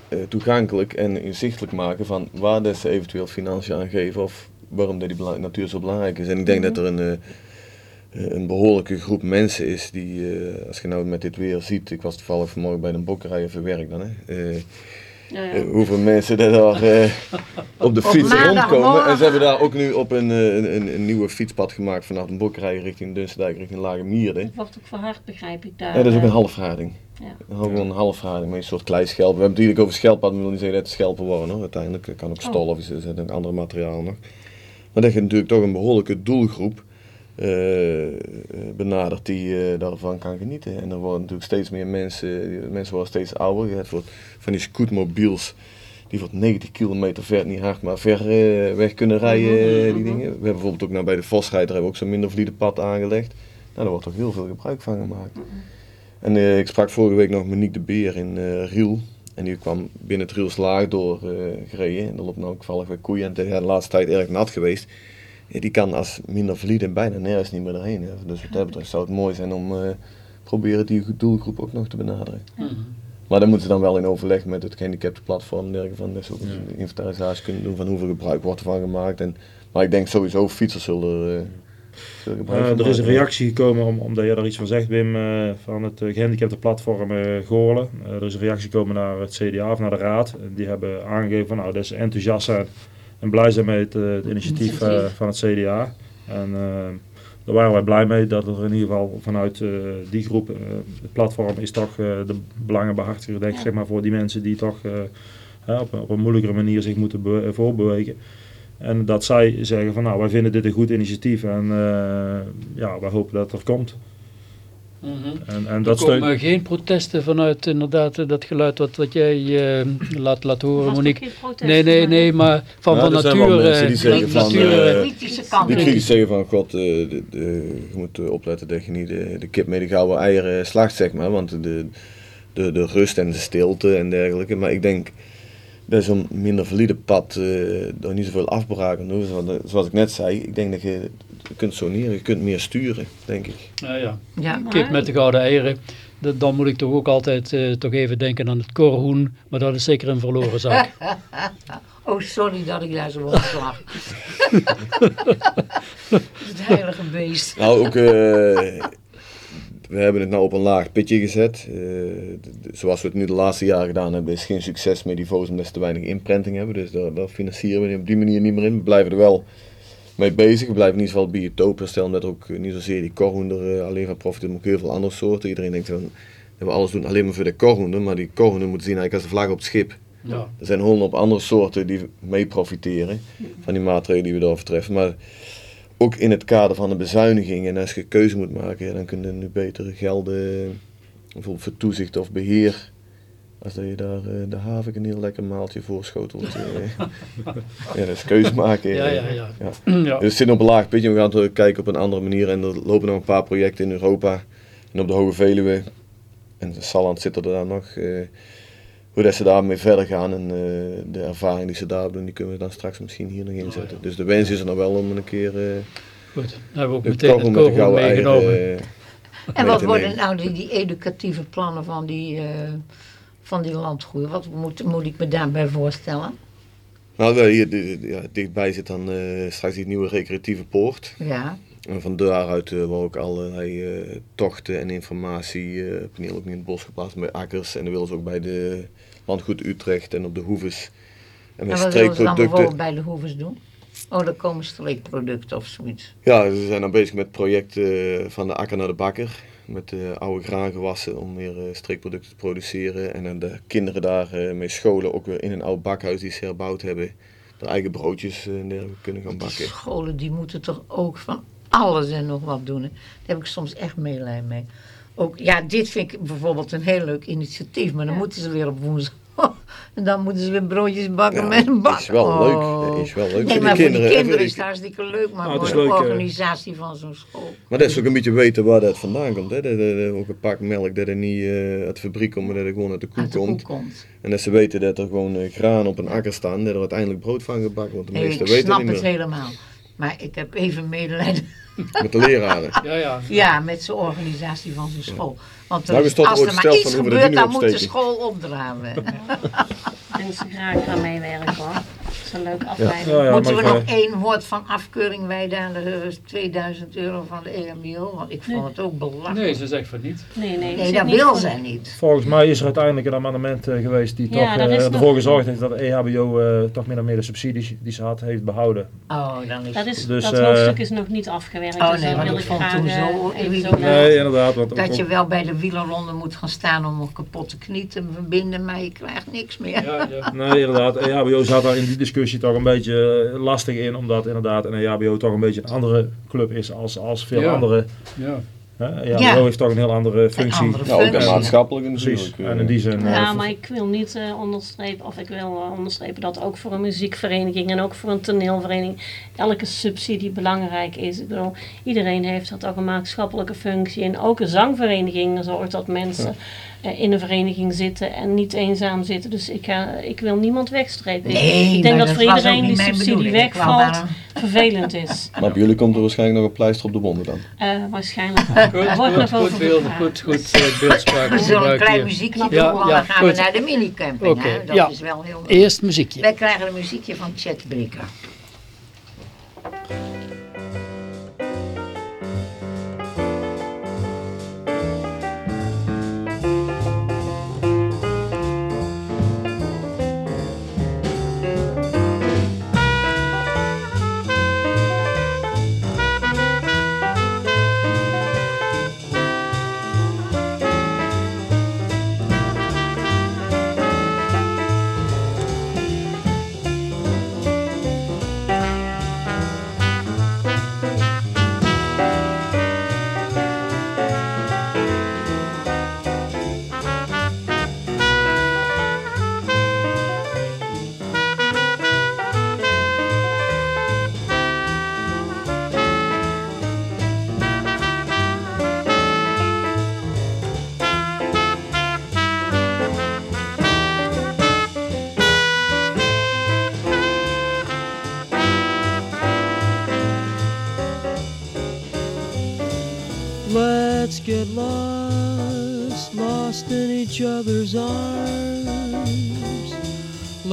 uh, toegankelijk en inzichtelijk maken van waar ze eventueel financiën aan geven of waarom die natuur zo belangrijk is. En ik denk mhm. dat er een, een behoorlijke groep mensen is die, als je nou met dit weer ziet, ik was toevallig vanmorgen bij een bokkerij verwerkt dan, hè, ja, ja. Eh, hoeveel mensen daar uh, op de fiets rondkomen. En ze hebben daar ook nu op een, eh, een, een, een nieuwe fietspad gemaakt vanaf de bokkerij richting Dunsterdijk, richting Lage Mierde. Dat wordt ook verhard, begrijp ik daar. Ja, dat is ook een halfharding. Ja. Gewoon een halfharding met een soort kleischelp. We hebben het natuurlijk over schelpad, maar we willen niet zeggen dat het schelpen worden hoor. Uiteindelijk kan ook stol oh. of is een andere materiaal nog. Maar dat je natuurlijk toch een behoorlijke doelgroep uh, benadert die uh, daarvan kan genieten. En er worden natuurlijk steeds meer mensen, mensen worden steeds ouder. Je hebt van die scootmobiels die voor 90 kilometer ver, niet hard, maar ver weg kunnen rijden. Die dingen. We hebben bijvoorbeeld ook nou bij de Vosrijder hebben we ook zo'n minder vliede pad aangelegd. Nou, daar wordt toch heel veel gebruik van gemaakt. En ik sprak vorige week nog Monique de Beer in Riel. En die kwam binnen het Riels laag door gereden. En er loopt nou toevallig weer koeien. En het is de laatste tijd erg nat geweest die kan als minder verlieden bijna nergens niet meer doorheen. Dus wat dat betreft zou het mooi zijn om uh, proberen die doelgroep ook nog te benaderen. Mhm. Maar dan moeten ze dan wel in overleg met het gehandicaptenplatform en dergelijke van, ze ook een inventarisatie kunnen doen van hoeveel gebruik wordt ervan gemaakt. En, maar ik denk sowieso fietsers zullen, eh, zullen gebruik Eh, van er is een reactie gekomen, om, omdat je daar iets van zegt Wim, eh, van het uh, gehandicapte platform eh, Goorlen. Eh, er is een reactie gekomen naar het CDA of naar de Raad. Die hebben aangegeven van nou, dat ze enthousiast zijn en blij zijn met eh, het initiatief eh, van het CDA. En eh, daar waren wij blij mee dat er in ieder geval vanuit die groep, het platform is toch de belangenbehartiger denk ik, Ja. zeg maar, voor die mensen die toch op, een- op een moeilijkere manier zich moeten be- voorbewegen. En dat zij zeggen van nou, wij vinden dit een goed initiatief en ja, wij hopen dat het er komt. Mhm. En, en Er dat steunt. komen geen protesten vanuit inderdaad eh, dat geluid wat, wat jij eh, laat, laat horen, Monique. Nee, nee, nee, maar van, Ja, van er zijn wel natuur... mensen eh, die zeggen van, natuur, zeggen van god, eh, de, de, je moet opletten dat je niet de, de kip met de gouden eieren slacht, zeg maar. Want de, de, de rust en de stilte en dergelijke. Maar ik denk bij zo'n minder valide pad eh door niet zoveel afbraken doen. Zoals, zoals ik net zei, ik denk dat je, je kunt zo neer, je kunt meer sturen, denk ik. ja, ja. Ja. Kip met de gouden eieren. Dat- Dan moet ik toch ook altijd eh, toch even denken aan het korhoen. Maar dat is zeker een verloren zaak. Oh, sorry dat ik daar zo op slag. het heilige beest. Nou, ook, eh, we hebben het nou op een laag pitje gezet. Eh, zoals we het nu de laatste jaren gedaan hebben, is geen succes met die vo's omdat ze te weinig imprinting hebben. Dus daar, daar financieren we op die manier niet meer in. We blijven er wel mee bezig. We blijven in ieder geval biotoop herstellen, omdat ook eh, niet zozeer die korhoender eh, alleen van profiteren, maar ook heel veel andere soorten. Iedereen denkt van, dat we alles doen alleen maar voor de korhoender, maar die korhoender moet zien eigenlijk als de vlag op het schip. Ja. Er zijn honderd andere soorten die mee profiteren van die maatregelen die we daar treffen. Maar ook in het kader van de bezuiniging en als je keuze moet maken, ja, dan kun je nu beter gelden bijvoorbeeld voor toezicht of beheer. Als dat je daar eh, de haven een heel lekker maaltje voorschotelt. eh. ja, dat is keuze maken. Ja, eh. ja, ja. Ja. ja. Dus zit op een laag pitje. We gaan het kijken op een andere manier. En er lopen nog een paar projecten in Europa. En op de Hoge Veluwe. En Salland zit er dan nog. eh, hoe dat ze daarmee verder gaan. En eh, de ervaring die ze daar doen, die kunnen we dan straks misschien hier nog inzetten. Dus de wens is er nog wel om een keer eh Goed, dan hebben we ook de meteen het met eieren, meegenomen. eh, En wat worden nou die, die educatieve plannen van die, eh, van die landgoed? Wat moet, moet ik me daarbij voorstellen? Nou, hier ja, dichtbij zit dan eh, straks die nieuwe recreatieve poort. Ja. En van daaruit waar ook allerlei eh, tochten en informatie, eh paneel ook in het bos geplaatst bij akkers. En dan willen ze ook bij de landgoed Utrecht en op de hoeves. En En wat willen ze dan bijvoorbeeld bij de hoeves doen? Oh, dan komen streekproducten of zoiets. Ja, ze zijn dan bezig met projecten van de akker naar de bakker. Met eh, oude graangewassen om meer eh, streekproducten te produceren. En dan de kinderen daar eh, mee scholen ook weer in een oud bakhuis die ze herbouwd hebben. Hun eigen broodjes eh, en dergelijke kunnen gaan Die bakken. scholen die moeten toch ook van alles en nog wat doen. hè? Daar heb ik soms echt medelijden mee. Ook, ja, dit vind ik bijvoorbeeld een heel leuk initiatief, maar dan Ja. moeten ze weer op woensdag. en dan moeten ze weer broodjes bakken Ja, met een bak. is wel Oh. leuk. Dat is wel leuk Nee, voor maar die voor die kinderen. kinderen En is het hartstikke leuk, maar Nou, het voor de leuk, eh. organisatie van zo'n school. Maar dat is ook een beetje weten waar dat vandaan komt. Hè? Dat, dat- dat ook een pak melk dat er niet eh, uit de fabriek komt, maar dat het gewoon uit de koe Uit de koe komt. komt. En dat ze weten dat er gewoon eh, graan op een akker staan, dat er uiteindelijk brood van gebakken wordt. De ik weten snap het niet het meer. helemaal. Maar ik heb even medelijden Met de leraren. Ja, ja. ja, met zijn organisatie van zijn school. Want er Nou, is- tot als er maar iets gebeurt, dan moet de school opdraven. En ze graag gaan meewerken hoor. Dat is een leuke afleiding. Ja, ja, Moeten we nog één woord van afkeuring wijden aan de eh, 2000 euro van de EMBO? Want ik vond het ook belachelijk. Nee, ze zegt van niet. Nee, nee, Nee, dat niet wil zij niet. Volgens mij is er uiteindelijk een amendement eh, geweest die Ja, toch dat eh, nog- ervoor gezorgd heeft dat de EHBO eh, toch min of meer de subsidies die ze had heeft behouden. Oh, dan is Dat, is, Dus, dat eh, hoofdstuk is nog niet afgewerkt. Oh, dus nee, dat wil ik vond graag toen zo-. Nee, inderdaad. Want dat je wel bij de wielerronde moet gaan staan om een kapotte knie te verbinden, maar je krijgt niks meer. Ja, ja. Nee, inderdaad. EHBO zat daar in die discussie toch een beetje eh, lastig in, omdat inderdaad een EHBO toch een beetje een andere club is als, als veel Ja. andere. ja. Hè? EHBO Ja. heeft toch een heel andere functie. andere Ja, ook functie. en maatschappelijk Precies. natuurlijk. En in die zin. eh, Ja, maar ik wil niet eh, onderstrepen, of ik wil eh, onderstrepen dat ook voor een muziekvereniging en ook voor een toneelvereniging elke subsidie belangrijk is. Ik bedoel, iedereen heeft dat ook een maatschappelijke functie. En ook een zangvereniging zorgt dat mensen eh, in een vereniging zitten en niet eenzaam zitten. Dus ik, ga, ik wil niemand wegstrepen. Ik- Nee, ik denk maar dat dat voor iedereen die subsidie wegvalt, vervelend is. Maar bij jullie komt er waarschijnlijk nog een pleister op de wonden dan. Eh, waarschijnlijk wordt goed, goed, beeld, goed, goed eh, beeldspraak We zullen een klein muziekje doen, want ja, dan gaan goed. we naar de minicamping. Oké, hè? Dat ja. is wel heel. Eerst muziekje. Wij krijgen een muziekje van Chet Bricker.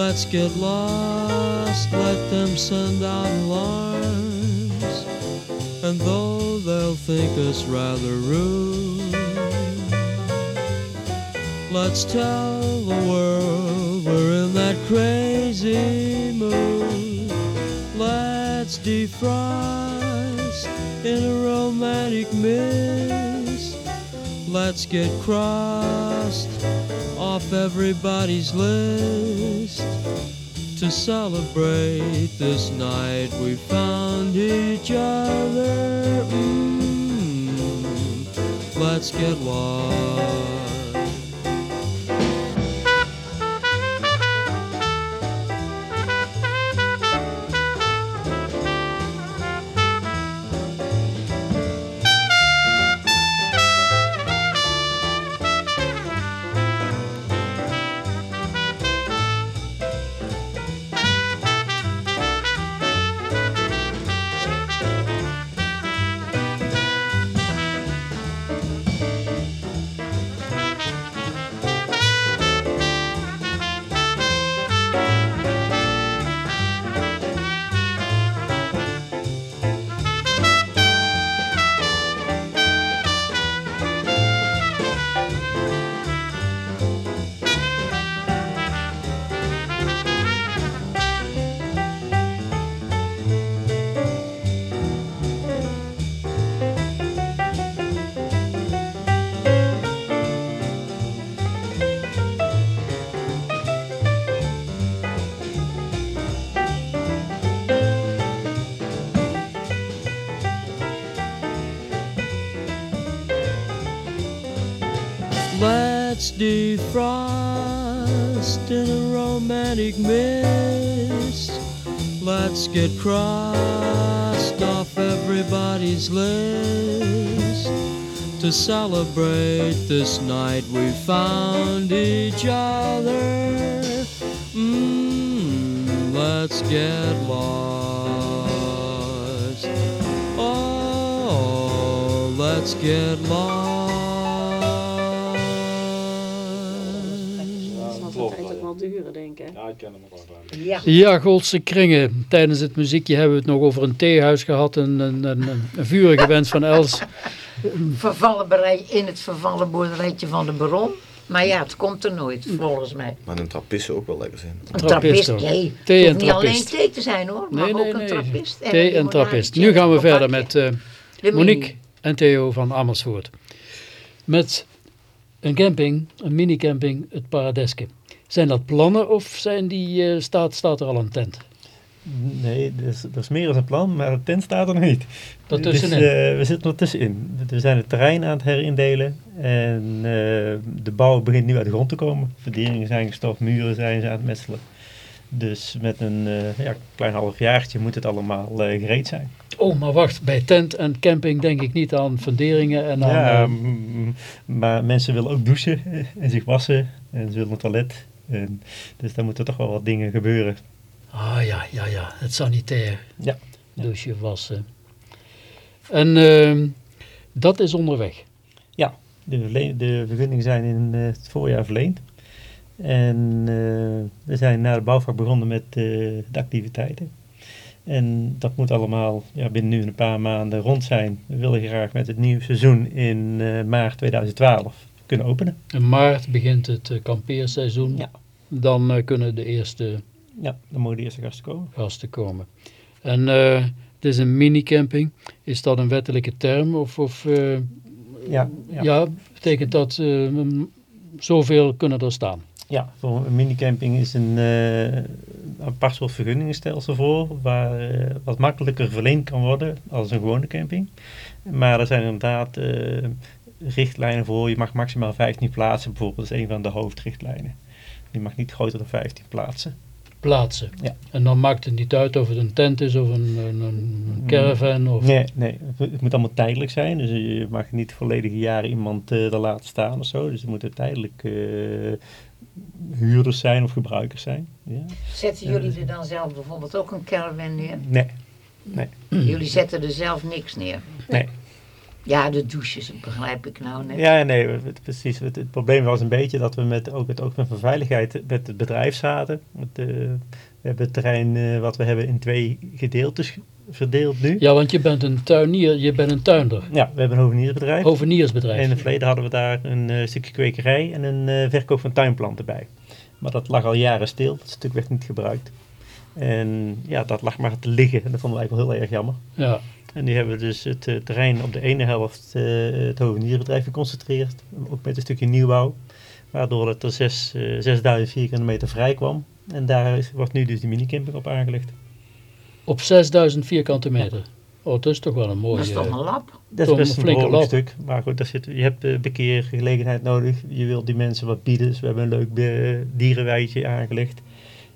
Let's get lost, let them send out alarms. And though they'll think us rather rude, let's tell the world we're in that crazy mood. Let's defrost in a romantic mist. Let's get crossed off everybody's list. To celebrate this night we found each other. Mm, let's get lost. Romantic mist. Let's get crossed off everybody's list. To celebrate this night we found each other. Mm, let's get lost. Oh, let's get lost. Wel duren, denk ik. Ja, ik ken hem wel. Ja. Ja, Goldse kringen. Tijdens het muziekje hebben we het nog over een theehuis gehad. Een, een, een, een vurige wens van Els. Vervallen berei in het vervallen boerderijtje van de Baron. Maar ja, het komt er nooit, volgens mij. Maar een trappist zou ook wel lekker zijn. Een Trappist nee. Thee en niet alleen thee te zijn hoor, maar Nee, nee, ook een nee. trappist. Thee en trappist. Nu gaan we verder met eh, Monique en Theo van Amersfoort. Met een camping, een minicamping, het Paradeske. Zijn dat plannen of zijn die, eh, staat, staat er al een tent? Nee, is, er is meer dan een plan, maar de tent staat er nog niet. Daartussenin? Dus, eh, we zitten er tussenin. We zijn het terrein aan het herindelen en eh, de bouw begint nu uit de grond te komen. Verderingen zijn gestopt, muren zijn ze aan het metselen. Dus met een eh, ja, klein halfjaartje moet het allemaal gereed zijn. Oh, maar wacht, bij tent en camping denk ik niet aan funderingen en aan... Ja, eh, mm, maar mensen willen ook douchen en zich wassen en ze willen een toilet. En, dus daar moeten toch wel wat dingen gebeuren. Ah ja, ja, ja, het sanitair. Ja. Douchen, wassen. En ehm, Dat is onderweg. De, verle- de vergunningen zijn in eh, het voorjaar verleend. En eh, we zijn na de bouwvak begonnen met eh, de activiteiten. En dat moet allemaal ja, binnen nu een paar maanden rond zijn. We willen graag met het nieuwe seizoen in maart 2012 kunnen openen. In maart begint het kampeerseizoen. Ja. Dan eh, kunnen de eerste Ja, dan mogen de eerste gasten komen. gasten komen. En eh, het is een minicamping. Is dat een wettelijke term? Of, of eh, Ja, ja. ja. betekent dat zoveel kunnen er staan? Ja, voor een minicamping is een uh, apart soort vergunningenstelsel voor, waar wat makkelijker verleend kan worden als een gewone camping. Maar er zijn inderdaad richtlijnen voor, je mag maximaal 15 plaatsen bijvoorbeeld, dat is een van de hoofdrichtlijnen. Je mag niet groter dan 15 plaatsen. Plaatsen. Ja. En dan maakt het niet uit of het een tent is of een, een, een caravan. Of, Nee, nee, het moet allemaal tijdelijk zijn, dus je mag niet volledige jaren iemand eh er laten staan of zo. Dus het moeten tijdelijk eh, huurders zijn of gebruikers zijn. Ja. Zetten jullie er dan zelf bijvoorbeeld ook een caravan neer? Nee, Jullie zetten er zelf niks neer? nee. Ja, de douches, dat begrijp ik nou net. Ja, nee, we- we- precies. Het, het probleem was een beetje dat we met ook het oogpunt van veiligheid met het bedrijf zaten. Met, eh, we hebben het terrein eh, wat we hebben in twee gedeeltes ge- verdeeld nu. Ja, want je bent een tuinier, je bent een tuinder. Ja, we hebben een hoveniersbedrijf. Hoveniersbedrijf. En in het verleden hadden we daar een eh, stukje kwekerij en een verkoop van tuinplanten bij. Maar dat lag al jaren stil, dat stuk werd niet gebruikt. En ja, dat lag maar te liggen en dat vonden we eigenlijk wel heel erg jammer. Ja. En nu hebben we dus het eh, terrein op de ene helft eh, het hovenierbedrijf geconcentreerd. Ook met een stukje nieuwbouw. Waardoor het er zes, eh, 6000 vierkante meter vrij kwam. En daar is, wordt nu dus de minicamping op aangelegd. Op 6000 vierkante meter. Oh, dat is toch wel een mooie... Dat is toch een lap? Dat is Toch best een een flinke lap. stuk. Maar goed, daar zit, je hebt eh, bekeergelegenheid nodig. Je wilt die mensen wat bieden. Dus we hebben een leuk eh, dierenweidje aangelegd.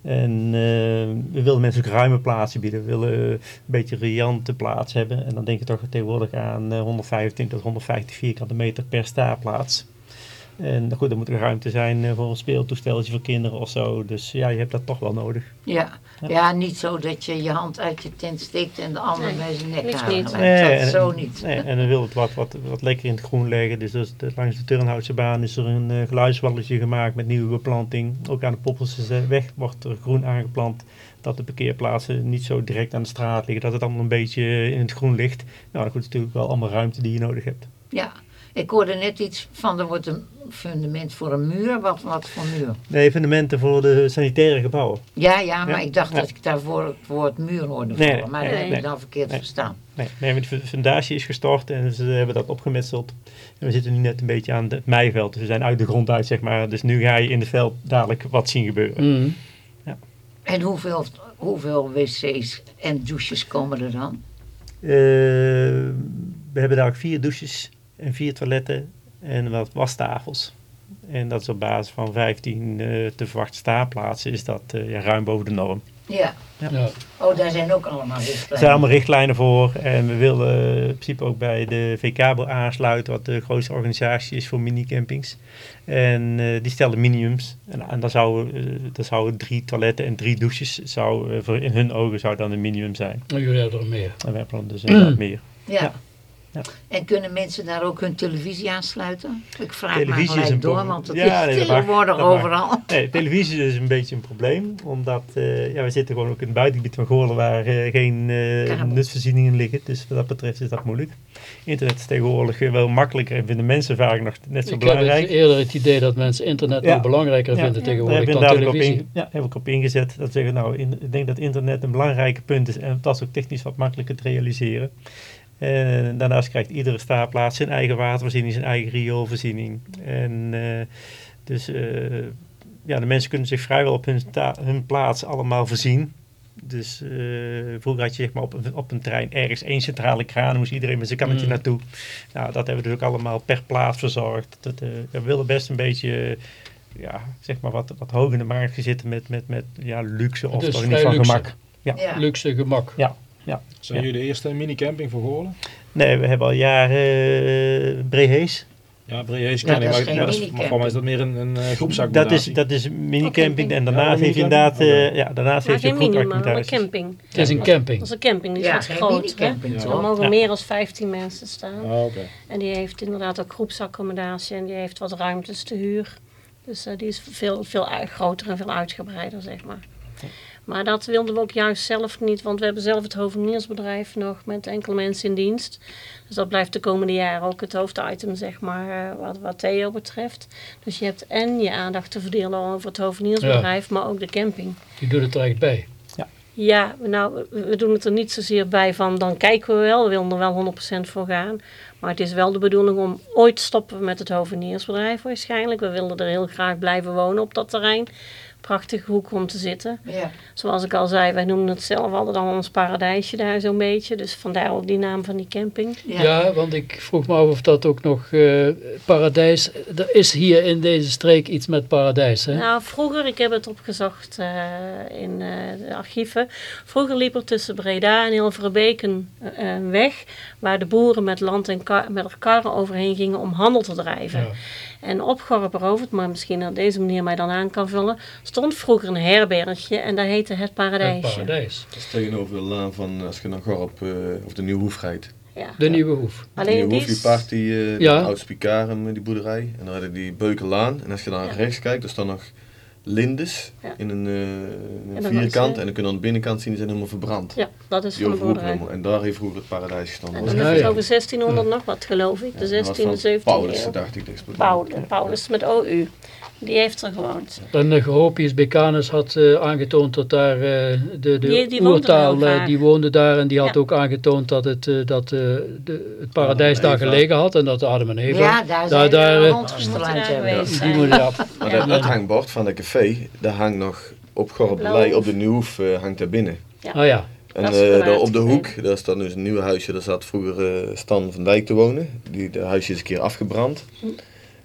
En eh, we willen mensen ook ruime plaatsen bieden. We willen eh, een beetje riante plaats hebben. En dan denk je toch tegenwoordig aan eh, 125 tot 150 vierkante meter per staarplaats. En goed, er moet er ruimte zijn eh, voor een speeltoesteltje voor kinderen of zo. Dus ja, je hebt dat toch wel nodig. Ja. Ja. ja, niet zo dat je je hand uit je tent steekt en de ander Nee, bij zijn nek halen. niet. Dat en, zo niet. Nee, en dan wil het wat, wat, wat lekker in het groen leggen. Dus, dus langs de Turnhoutse baan is er een uh, geluidswalletje gemaakt met nieuwe beplanting. Ook aan de Poppelse weg wordt er groen aangeplant. Dat de parkeerplaatsen niet zo direct aan de straat liggen. Dat het allemaal een beetje in het groen ligt. Nou, dat is natuurlijk wel allemaal ruimte die je nodig hebt. Ja, ik hoorde net iets van er wordt een fundament voor een muur. Wat, wat voor muur? Nee, fundamenten voor de sanitaire gebouwen. Ja, ja, maar Ja, ik dacht ja. dat ik daarvoor het woord muur hoorde Nee, maar nee, dat heb ik dan verkeerd Nee. verstaan. Nee, nee de fu- fundatie is gestort en ze hebben dat opgemetseld. En we zitten nu net een beetje aan het meiveld. Dus we zijn uit de grond uit, zeg maar. Dus nu ga je in het veld dadelijk wat zien gebeuren. Mm. En hoeveel, hoeveel wc's en douches komen er dan? Eh, we hebben daar ook vier douches en vier toiletten en wat wastafels. En dat is op basis van 15 eh, te verwachten staarplaatsen is dat eh, ja, ruim boven de norm. Ja. Ja. Oh, daar zijn ook allemaal Er zijn richtlijnen. allemaal richtlijnen voor en we willen in principe ook bij de VKBO aansluiten, wat de grootste organisatie is voor minicampings. En eh, die stellen minimums. En, en dan zouden dan zouden drie toiletten en drie douches, zou, voor in hun ogen zou dan een minimum zijn. En jullie hebben er meer. En we hebben dan dus inderdaad meer. Ja. Ja. En kunnen mensen daar ook hun televisie aansluiten? Ik vraag Televisie maar is gelijk een door, want het Ja, is tegenwoordig Dat mag. overal. Nee, televisie is een beetje een probleem, omdat eh, ja, we zitten gewoon ook in het buitengebied van Goorlen waar eh, geen eh Kabel. nutsvoorzieningen liggen. Dus wat dat betreft is dat moeilijk. Internet is tegenwoordig wel makkelijker en vinden mensen vaak nog net zo Ik heb het belangrijk. eerder het idee dat mensen internet Ja. nog belangrijker Ja, vinden Daar tegenwoordig dan ook op televisie. in, ja, heb ik op ingezet. Dat zeggen, nou, in- ik denk dat internet een belangrijke punt is en dat is ook technisch wat makkelijker te realiseren. En daarnaast krijgt iedere staarplaats zijn eigen watervoorziening, zijn eigen rioolvoorziening. En eh, dus eh, ja, de mensen kunnen zich vrijwel op hun, hun plaats allemaal voorzien. Dus eh, vroeger had je zeg maar, op, een, op een trein ergens één centrale kraan, moest iedereen met zijn kannetje Mm. naartoe. Nou, dat hebben we dus ook allemaal per plaats verzorgd. Dat, eh, we willen best een beetje, eh, ja, zeg maar wat, wat hoog in de markt zitten met, met, met ja, luxe of toch in ieder vrij geval luxe. gemak. Ja. Luxe gemak. Zijn Ja. jullie de eerste minicamping voor Goorlen? Nee, we hebben al jaren uh, Brehees. Ja, Ja, ken ik, dat is maar, dat is, minicamping. maar voor mij is dat meer een, een eh, Dat groepsaccommodatie. is, dat is een minicamping camping. en daarnaast een heeft je inderdaad, eh, ja, daarnaast Maar heeft je een groepaccommodaties. camping. Het is een camping. Dat is een camping, die is wat groot. Er mogen Ja. meer dan 15 mensen staan. Ah, oké. En die heeft inderdaad ook groepsaccommodatie en die heeft wat ruimtes te huur. Dus eh, die is veel, veel groter en veel uitgebreider, zeg maar. Maar dat wilden we ook juist zelf niet, want we hebben zelf het hoveniersbedrijf nog met enkele mensen in dienst. Dus dat blijft de komende jaren ook het hoofditem, zeg maar, eh, wat, wat Theo betreft. Dus je hebt en je aandacht te verdelen over het hoveniersbedrijf, maar ook de camping. Die doet het er echt bij. Ja, nou, we doen het er niet zozeer bij van, dan kijken we wel, we willen er wel 100% voor gaan. Maar het is wel de bedoeling om ooit stoppen met het hoveniersbedrijf waarschijnlijk. We willen er heel graag blijven wonen op dat terrein. Prachtige hoek om te zitten. Ja. Zoals ik al zei, wij noemen het zelf altijd al ons paradijsje daar zo'n beetje. Dus vandaar ook die naam van die camping. Ja. Ja. want ik vroeg me af of dat ook nog eh, paradijs... Er is hier in deze streek iets met paradijs, hè? Nou, vroeger, ik heb het opgezocht eh, in eh, de archieven. Vroeger liep er tussen Breda en Hilverenbeek een, een weg waar de boeren met land en kar, met karren overheen gingen om handel te drijven. Ja. En op Gorperovert, maar misschien op deze manier mij dan aan kan vullen, stond vroeger een herbergje en dat heette het Het Paradijsje. paradijs. Dat is tegenover de laan van, als je naar Gorp of de Nieuwhoef rijdt. Ja. De Nieuwe Hoef. De Alleen die Nieuwhoef, die is- paard, die, eh Ja. oud Spikarum, die boerderij. En dan hadden die Beukenlaan. En als je naar Ja. rechts kijkt, dan staan nog lindes Ja. in een, eh, een vierkant. is, En dan kun je aan de binnenkant zien, die zijn helemaal verbrand. Ja, dat is Die van de boerderij. En daar heeft vroeger het paradijs gestaan. En Dat Ja, ja. over 1600 nog wat, geloof ik. De Ja, dat was 16e, van 17e Paulus, dacht ik. Paulus, Paulus met OU. Die heeft er gewoond. En uh, Gehopius Becanus had eh, aangetoond dat daar eh, de, de Die- die woonde er oertaal, eh, die woonde daar en die had Ja. ook aangetoond dat het, eh, dat, eh, de, het paradijs daar gelegen had en dat Adam en Eva, Ja, daar zijn daar, daar, we eh, daar hebben. geweest die moeten ja, Maar Ja. dat uithangbord van dat café, dat hangt nog op de op de Hoef. Nieuwhoef, eh, hangt daar binnen. oh ja, En eh, daar op de hoek, daar staat dus een nieuw huisje, daar zat vroeger eh, Stan van Dijk te wonen. Die, dat huisje is een keer afgebrand. Hm.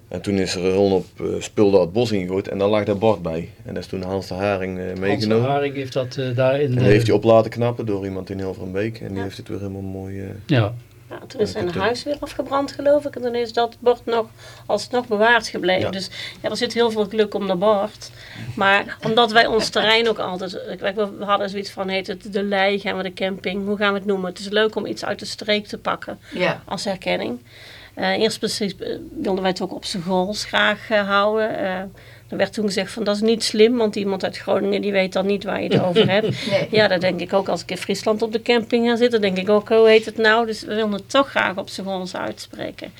En toen is er een op eh, spul daar het bos ingegooid en daar lag dat bord bij. En dat is toen Hans de Haring eh, Hans de meegenomen. Haring heeft dat eh, daarin... En eh, heeft hij op laten knappen door iemand in Hilverenbeek. En die Ja. heeft het weer helemaal mooi... eh, ja, Ja, toen is zijn huis weer afgebrand, geloof ik. En dan is dat bord nog alsnog bewaard gebleven. Ja. Dus ja, er zit heel veel geluk om dat bord. Maar omdat wij ons terrein ook altijd... We hadden zoiets van, heet het de lei, gaan we de camping, hoe gaan we het noemen? Het is leuk om iets uit de streek te pakken Ja. als herkenning. Eh, eerst precies eh, wilden wij het ook op zijn goals graag eh, houden. Er werd toen gezegd van dat is niet slim, want iemand uit Groningen die weet dan niet waar je het over hebt. Nee. Ja, dat denk ik ook als ik in Friesland op de camping ga zitten. denk ik ook, hoe heet het nou? Dus we wilden het toch graag op zijn Gols uitspreken.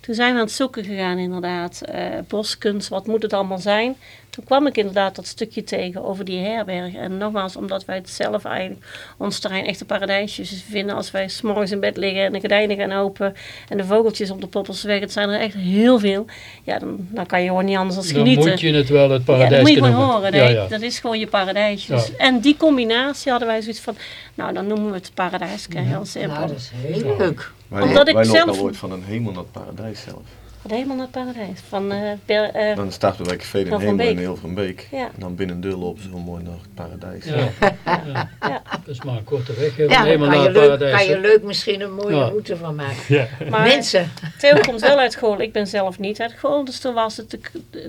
Toen zijn we aan het zoeken gegaan inderdaad. eh, boskunst, wat moet het allemaal zijn? Toen kwam ik inderdaad dat stukje tegen over die herberg. En nogmaals, omdat wij het zelf eigenlijk, ons terrein echt een paradijsje vinden. Als wij s'morgens in bed liggen en de gordijnen gaan open. En de vogeltjes op de poppels weg. Het zijn er echt heel veel. Ja, dan, dan kan je gewoon niet anders dan dan genieten. moet je het wel het Ja, dat paradijs moet je gewoon horen. Ja, Nee, ja. Dat is gewoon je paradijsje. Ja. Dus, en die combinatie hadden wij zoiets van, nou dan noemen we het paradijs. Heel simpel. Nou, dat is heel leuk. wij Omdat ik wij lopen zelf- al ooit van een hemel naar het paradijs zelf. Helemaal naar het paradijs. Van, eh, Ber- eh, Dan starten we bij Café de Van Hemel Beek. in Hilverenbeek. Ja. En dan binnen de deur lopen ze zo mooi naar het paradijs. Ja. Ja. Ja. Dat is maar een korte weg, Ja, van helemaal daar naar kan je, het leuk, paradijs. kan je leuk misschien een mooie Ja. route van maken. Ja. maar Mensen. Theo komt wel uit school. Ik ben zelf niet uit school. Dus toen was het de,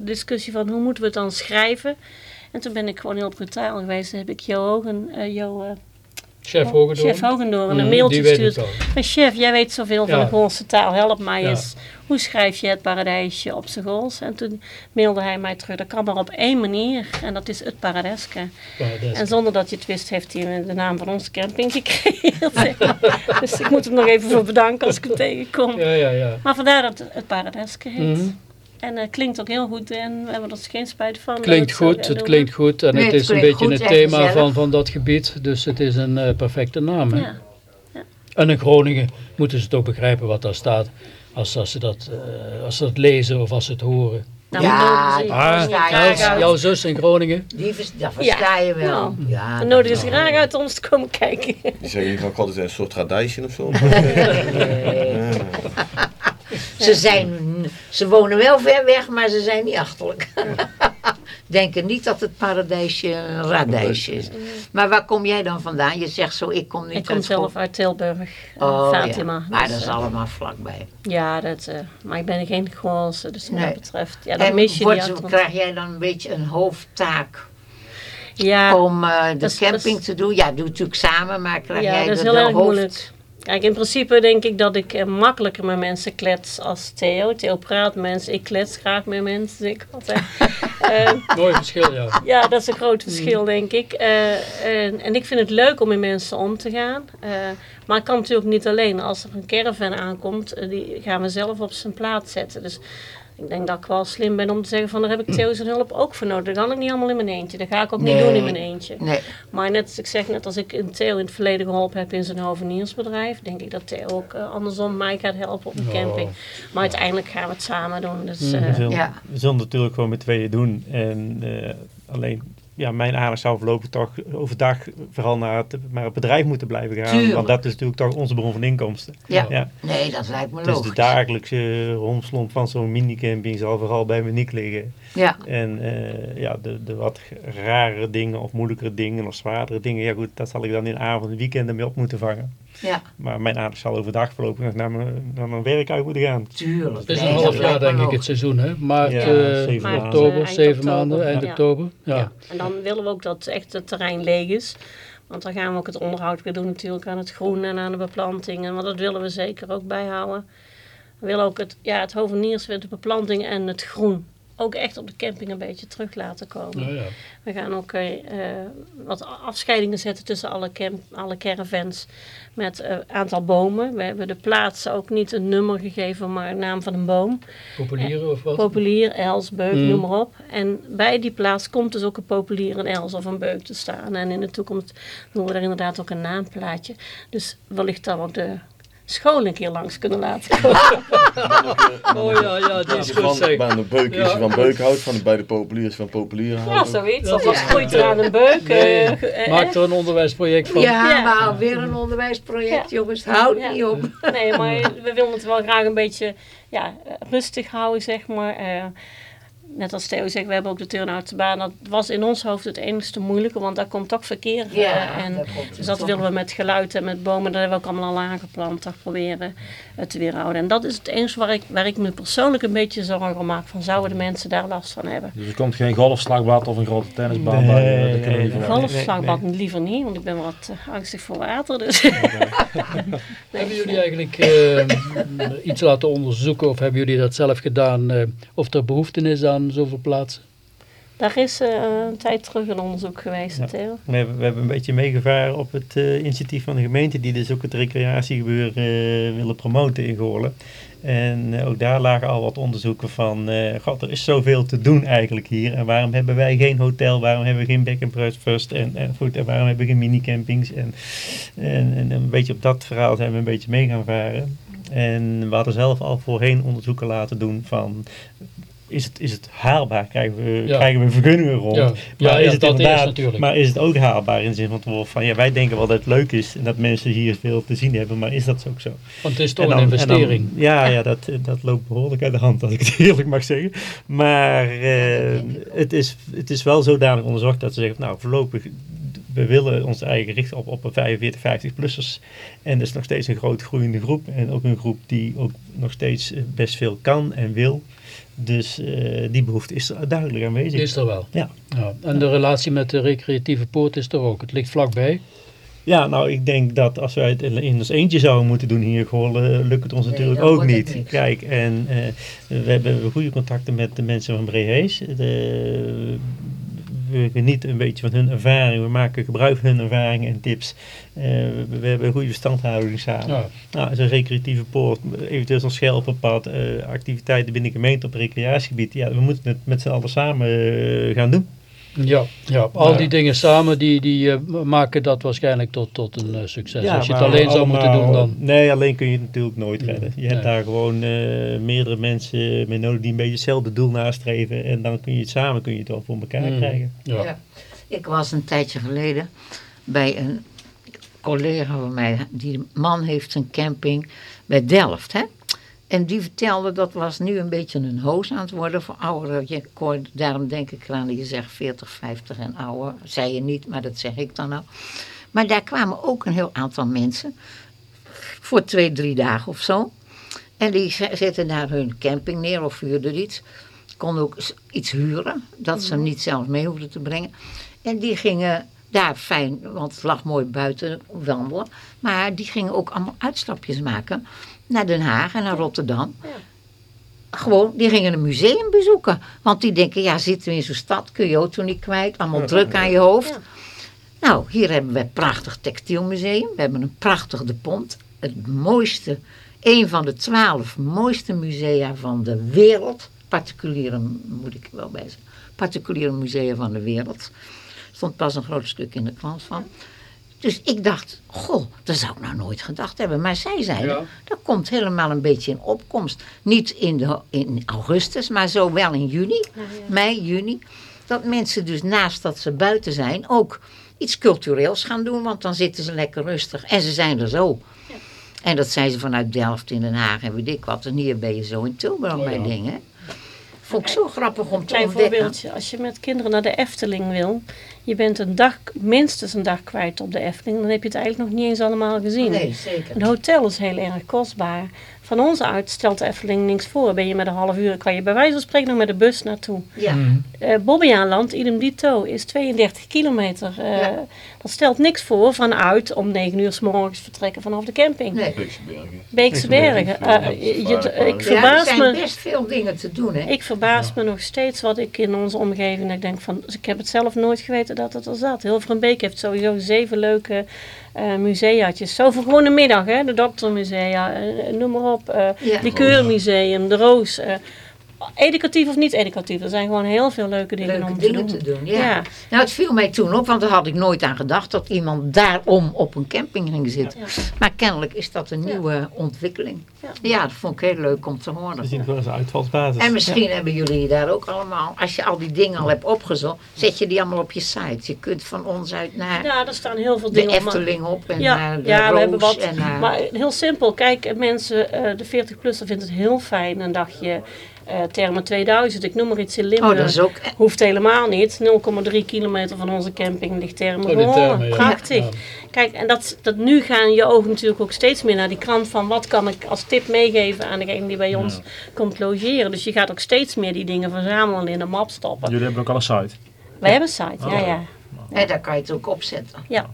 discussie van hoe moeten we het dan schrijven. En toen ben ik gewoon heel brutaal geweest. Toen heb ik Jo Hogen, eh, Jo, eh, Chef Hogendoorn. chef Hogendoorn Mhm, een mailtje weet het gestuurd. Maar chef, jij weet zoveel van de Goolse taal. Help mij Ja. eens. Hoe schrijf je het paradijsje op zijn Gools? En toen mailde hij mij terug. Dat kan maar op één manier. En dat is het. Paradijs. En zonder dat je het wist, heeft hij de naam van onze camping gecreëerd. maar. dus ik moet hem nog even voor bedanken als ik hem tegenkom. Ja, ja, ja. Maar vandaar dat het het paradijske heet. Mhm. En het klinkt ook heel goed en we hebben er geen spijt van. Klinkt goed, het klinkt goed en Nee, het het is een beetje goed het thema gezellig. van, van dat gebied, dus het is een eh, perfecte naam. Hè? Ja. En in Groningen moeten ze het ook begrijpen wat daar staat, als, als, ze, dat, eh, als ze dat lezen of als ze het horen. Nou, Ja, die Ah, graag uit. jouw zus in Groningen, Die vers- dat versta je wel. nou, Ja, We dat nodigen ze graag uit om ons te komen kijken. Die zeggen van God, het is een soort radijsje of zo. Nee. Ze, zijn, ze wonen wel ver weg, maar ze zijn niet achterlijk. Denken niet dat het paradijsje een radijsje is. Maar waar kom jij dan vandaan? Je zegt zo, ik kom niet Ik kom uit zelf Schot- uit Tilburg, eh, Oh, Fatima. ja. Maar Dus, dat is eh, allemaal vlakbij. Ja, dat, eh, maar ik ben geen Goorse, dus wat Nee. dat betreft. Ja, dan en mis je wordt- achtergrond. krijg jij dan een beetje een hoofdtaak Ja, om de dat is- camping dat is- te doen? Ja, doe het natuurlijk samen, maar krijg ja jij dat is de, heel erg hoofd... moeilijk. Kijk, in principe denk ik dat ik eh, makkelijker met mensen klets als Theo. Theo praat met mensen, ik klets graag met mensen, ik altijd. Eh, Mooi verschil, ja. Ja, dat is een groot verschil, denk ik. Eh, en, en ik vind het leuk om met mensen om te gaan. Eh, maar ik kan natuurlijk niet alleen. Als er een caravan aankomt, die gaan we zelf op zijn plaats zetten. Dus ik denk dat ik wel slim ben om te zeggen van daar heb ik Theo zijn hulp ook voor nodig. Dat kan ik niet allemaal in mijn eentje. Dat ga ik ook niet doen in mijn eentje. Nee, Maar net als ik zeg, net als ik een Theo in het verleden geholpen heb in zijn hoveniersbedrijf, denk ik dat Theo ook eh, andersom mij gaat helpen op een Ja. camping. Maar uiteindelijk gaan we het samen doen. Dus, eh, We zullen, Ja. we zullen natuurlijk gewoon met tweeën doen. En eh, alleen, ja, mijn aandacht zou voorlopig toch overdag vooral naar het, naar het bedrijf moeten blijven gaan. Tuurlijk. Want dat is natuurlijk toch onze bron van inkomsten. ja. Ja. nee, dat lijkt me Dus logisch. de dagelijkse romslomp van zo'n minicamping zal vooral bij Monique liggen. Ja, En eh, ja, de, de wat rare dingen of moeilijkere dingen of zwaardere dingen, ja goed, dat zal ik dan in avond en weekenden mee op moeten vangen. Ja, Maar mijn aandacht zal overdag voorlopig naar mijn, naar mijn werk uit moeten gaan. tuurlijk. Het is een half jaar denk ik het seizoen, hè? Maart, Ja, eh, zeven maanden. oktober, Eind zeven oktober, maanden, eind ja. oktober. Ja. Ja, en dan willen we ook dat echt het terrein leeg is. Want dan gaan we ook het onderhoud weer doen natuurlijk aan het groen en aan de beplantingen. Want dat willen we zeker ook bijhouden. We willen ook het, ja, het hovenierswit, de beplanting en het groen ook echt op de camping een beetje terug laten komen. Ja, ja. We gaan ook eh, eh, wat afscheidingen zetten tussen alle, camp, alle caravans met een aantal bomen. We hebben de plaats ook niet een nummer gegeven, maar een naam van een boom. Populieren of wat? Populier, els, beuk, Mm. noem maar op. En bij die plaats komt dus ook een populier, een els of een beuk te staan. En in de toekomst doen we daar inderdaad ook een naamplaatje. Dus wellicht dan ook de school een keer langs kunnen laten komen. Oh ja, ja, die is goed van, zeg. bij de beuk is Ja. je van beukhout, van de, bij de populiers van populieren Ja, houden. zoiets. Als ja. groeit er aan een beuk. Nee, eh, eh, Maak er een onderwijsproject van. Ja, Ja. maar weer een onderwijsproject, Ja. jongens. Houd Ja. niet op. Nee, maar we willen het wel graag een beetje ja, eh, rustig houden, zeg maar. Eh, net als Theo zegt, we hebben ook de turnoutse baan. Dat was in ons hoofd het enigste moeilijke, want daar komt toch verkeer. eh, Ja, en, komt het dus dat toch. willen we met geluid en met bomen, dat hebben we ook allemaal al aangeplant, toch proberen eh, te weerhouden. En dat is het enige waar ik, waar ik me persoonlijk een beetje zorgen om maak. Van zouden de mensen daar last van hebben? Dus er komt geen golfslagbad of een grote tennisbaan Nee, bij. eh, Dat nee, niet nee. verwachten. Golfslagbad liever niet, want ik ben wat eh, angstig voor water. Dus. Hebben jullie eigenlijk eh, iets laten onderzoeken of hebben jullie dat zelf gedaan eh, of er behoefte is aan zoveel plaatsen? Daar is eh, een tijd terug een onderzoek geweest, Ja. Theo. We hebben, we hebben een beetje meegevaren op het eh, initiatief van de gemeente, die dus ook het recreatiegebeuren eh, willen promoten in Goorlen. En eh, ook daar lagen al wat onderzoeken van, eh god, er is zoveel te doen eigenlijk hier. En waarom hebben wij geen hotel, waarom hebben we geen back and breakfast en, en, goed, en waarom hebben we geen minicampings. En, en, en een beetje op dat verhaal zijn we een beetje mee gaan varen. En we hadden zelf al voorheen onderzoeken laten doen van, is het, is het haalbaar? Krijgen we, Ja. krijgen we vergunningen rond? Ja, Maar ja, is het inderdaad, natuurlijk. maar is het ook haalbaar in de zin van, te horen van ja, wij denken wel dat het leuk is en dat mensen hier veel te zien hebben, maar is dat ook zo? Want het is toch En een dan- investering. ja, ja dat, dat loopt behoorlijk uit de hand, als ik het eerlijk mag zeggen. Maar eh, het, is, het is wel zodanig onderzocht dat ze zeggen, nou voorlopig, we willen ons eigen richten op, op een 45, 50-plussers. En dat is nog steeds een groot groeiende groep. En ook een groep die ook nog steeds eh, best veel kan en wil. Dus eh, die behoefte is duidelijk aanwezig. Is er wel. Ja. Ja. En de relatie met de recreatieve poort is er ook. Het ligt vlakbij. Ja, nou, ik denk dat als wij het in ons eentje zouden moeten doen hier, gewoon, lukt het ons Nee, natuurlijk ook niet. Kijk, en eh, we hebben goede contacten met de mensen van Brehees. We genieten een beetje van hun ervaring. We maken gebruik van hun ervaring en tips. Eh, we, we hebben een goede verstandhouding samen. Ja. Nou, zo'n recreatieve poort, eventueel zo'n schelpenpad, eh, activiteiten binnen de gemeente op recreatiegebied. Ja, we moeten het met z'n allen samen eh, gaan doen. Ja, ja, al Ja. die dingen samen die, die eh, maken dat waarschijnlijk tot, tot een eh, succes. Als je het alleen zou moeten doen dan. Nee, alleen kun je het natuurlijk nooit redden. Je hebt Nee. daar gewoon eh, meerdere mensen mee nodig die een beetje hetzelfde doel nastreven. En dan kun je het samen kun je het wel voor elkaar Mm. krijgen. Ja. Ja. Ik was een tijdje geleden bij een collega van mij. Die man heeft een camping bij Delft. Hè? En die vertelde dat was nu een beetje een hoos aan het worden voor ouderen. Je, hoor- daarom denk ik eraan dat je zegt 40, 50 en ouder. Zei je niet, maar dat zeg ik dan nou. Maar daar kwamen ook een heel aantal mensen. Voor twee, drie dagen of zo. En die zetten daar hun camping neer of huurden iets. Konden ook iets huren. Dat ze hem niet zelf mee hoefden te brengen. En die gingen daar fijn, want het lag mooi buiten wandelen. Maar die gingen ook allemaal uitstapjes maken. Naar Den Haag en naar Rotterdam. Gewoon, die gingen een museum bezoeken. Want die denken, ja, zitten we in zo'n stad, kun je auto niet kwijt. Allemaal druk aan je hoofd. Nou, hier hebben we een prachtig textielmuseum. We hebben een prachtig de Pont. Het mooiste, een van de twaalf mooiste musea van de wereld. Particuliere, moet ik wel bij zeggen. Particuliere musea van de wereld. Er stond pas een groot stuk in de krant van. Dus ik dacht, goh, dat zou ik nou nooit gedacht hebben. Maar zij zeiden, Ja. dat komt helemaal een beetje in opkomst. Niet in, de, in augustus, maar zo wel in juni, mei, juni. Dat mensen dus naast dat ze buiten zijn ook iets cultureels gaan doen. Want dan zitten ze lekker rustig. En ze zijn er zo. En dat zijn ze vanuit Delft in Den Haag en weet ik wat. En hier ben je zo in Tilburg Oh ja. bij dingen. Vond ik zo grappig om te Klein ontdekken. voorbeeldje. Als je met kinderen naar de Efteling wil, je bent een dag, minstens een dag kwijt op de Efteling, dan heb je het eigenlijk nog niet eens allemaal gezien. Nee, zeker. Een hotel is heel erg kostbaar. Van ons uit stelt de Efteling niks voor. Ben je met een half uur, kan je bij wijze van spreken nog met de bus naartoe. Ja, Eh Bobbejaanland, idem dito, is 32 kilometer. Eh, Ja. Dat stelt niks voor vanuit om 9 uur s morgens vertrekken vanaf de camping. nee. Bergen. Beekse Bergen. Eh, je- ik Ja, er verbaas zijn me. best veel dingen te doen, hè? Ik verbaas me nog steeds wat ik in onze omgeving ik denk van, ik heb het zelf nooit geweten dat het er zat. Hilverenbeek heeft sowieso zeven leuke museaatjes. Zo voor gewoon een middag, hè. De Doktermusea, eh, noem maar op. eh Ja. Likeurmuseum, de Roos. Eh, educatief of niet educatief, er zijn gewoon heel veel leuke dingen leuke om dingen te doen. te doen. Ja. Ja. Nou, het viel mij toen op, want daar had ik nooit aan gedacht dat iemand daarom op een camping ging zitten. Maar kennelijk is dat een nieuwe ontwikkeling. Ja. Ja. dat vond ik heel leuk om te horen. zien het wel een uitvalsbasis. En misschien hebben jullie daar ook allemaal, als je al die dingen al hebt opgezocht, zet je die allemaal op je site. Je kunt van ons uit naar Ja, er staan heel veel de dingen op. maar- Efteling op en Ja, naar de ja we hebben wat. en naar... Maar heel simpel, kijk, mensen, eh, de 40-plusser vindt het heel fijn een dagje eh Therme 2000. Ik noem maar iets in Limburg. oh, dat is ook... Hoeft helemaal niet. 0,3 kilometer van onze camping ligt Therme Oh, ja. Prachtig. Ja. Kijk, en dat, dat nu gaan je ogen natuurlijk ook steeds meer naar die krant van wat kan ik als tip meegeven aan degene die bij ons komt logeren. Dus je gaat ook steeds meer die dingen verzamelen en in een map stoppen. Jullie hebben ook al een site. Wij hebben een site, ja, Oh. ja. Nee, daar kan je het ook opzetten. Ja,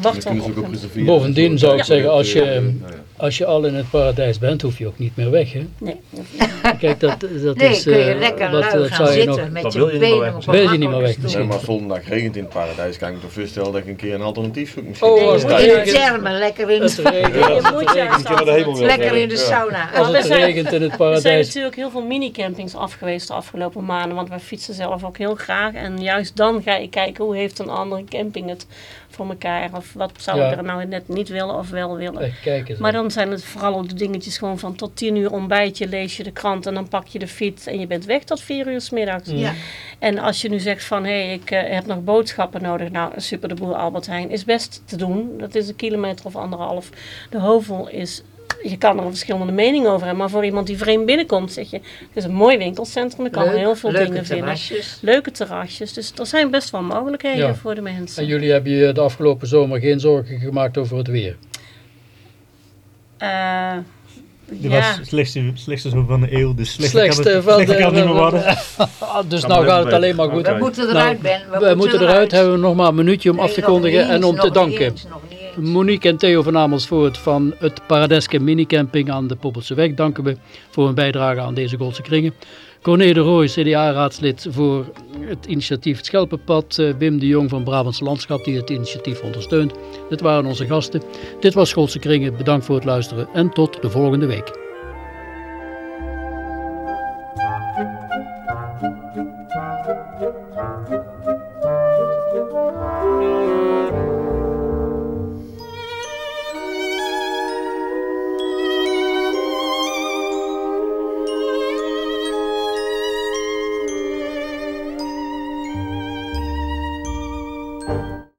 wacht op. reserveren. Bovendien zou ik Ja. zeggen, als je, als je al in het paradijs bent, hoef je ook niet meer weg. Hè? Nee, Kijk, dat, dat Nee, is... kun je eh, lekker wat- gaan zou je zitten nog- met dat je wil je niet meer benen op Wil je niet meer weg, misschien. Nee, maar volgende dag regent in het paradijs, kan ik me toch voorstellen dat ik een keer een alternatief zoek. Misschien. Oh, als moet het lekker in de, lekker in de sauna. als we het zijn- regent in het Er zijn paradijs. natuurlijk heel veel mini-campings afgeweest de afgelopen maanden, want wij fietsen zelf ook heel graag. En juist dan ga je kijken hoe heeft een andere camping het voor elkaar. Of wat zou Ja. ik er nou net niet willen of wel willen. Echt. Maar dan zijn het vooral ook de dingetjes gewoon van tot tien uur ontbijtje, lees je de krant en dan pak je de fiets en je bent weg tot vier uur s middags. Ja. En als je nu zegt van hé, hey, ik eh, heb nog boodschappen nodig. Nou, super de boer Albert Heijn is best te doen. Dat is een kilometer of anderhalf. De Hovel is, je kan er verschillende meningen over hebben. Maar voor iemand die vreemd binnenkomt zeg je, het is een mooi winkelcentrum. Ik kan Leuk, heel veel dingen vinden. terrasjes. Leuke terrasjes. Dus er zijn best wel mogelijkheden Ja. voor de mensen. En jullie hebben je de afgelopen zomer geen zorgen gemaakt over het weer. Eh, Dit ja. was het slechtste, slechtste zo van de eeuw, dus Slechtste kan het, van de- kan het niet meer worden. Ah, dus nou gaat het alleen maar goed. We moeten Nou, eruit, Ben. We, We moeten eruit, hebben we nog maar een minuutje om af te kondigen en om te danken. niet eens, nog niet eens. Monique en Theo van Amersfoort van het Paradeske Minicamping aan de Poppelseweg danken we voor hun bijdrage aan deze Goldse Kringen. Corné de Rooij, CDA-raadslid voor het initiatief Het Schelpenpad. Eh, Wim de Jong van Brabantse Landschap die het initiatief ondersteunt. Dit waren onze gasten. Dit was Goldse Kringen. Bedankt voor het luisteren en tot de volgende week.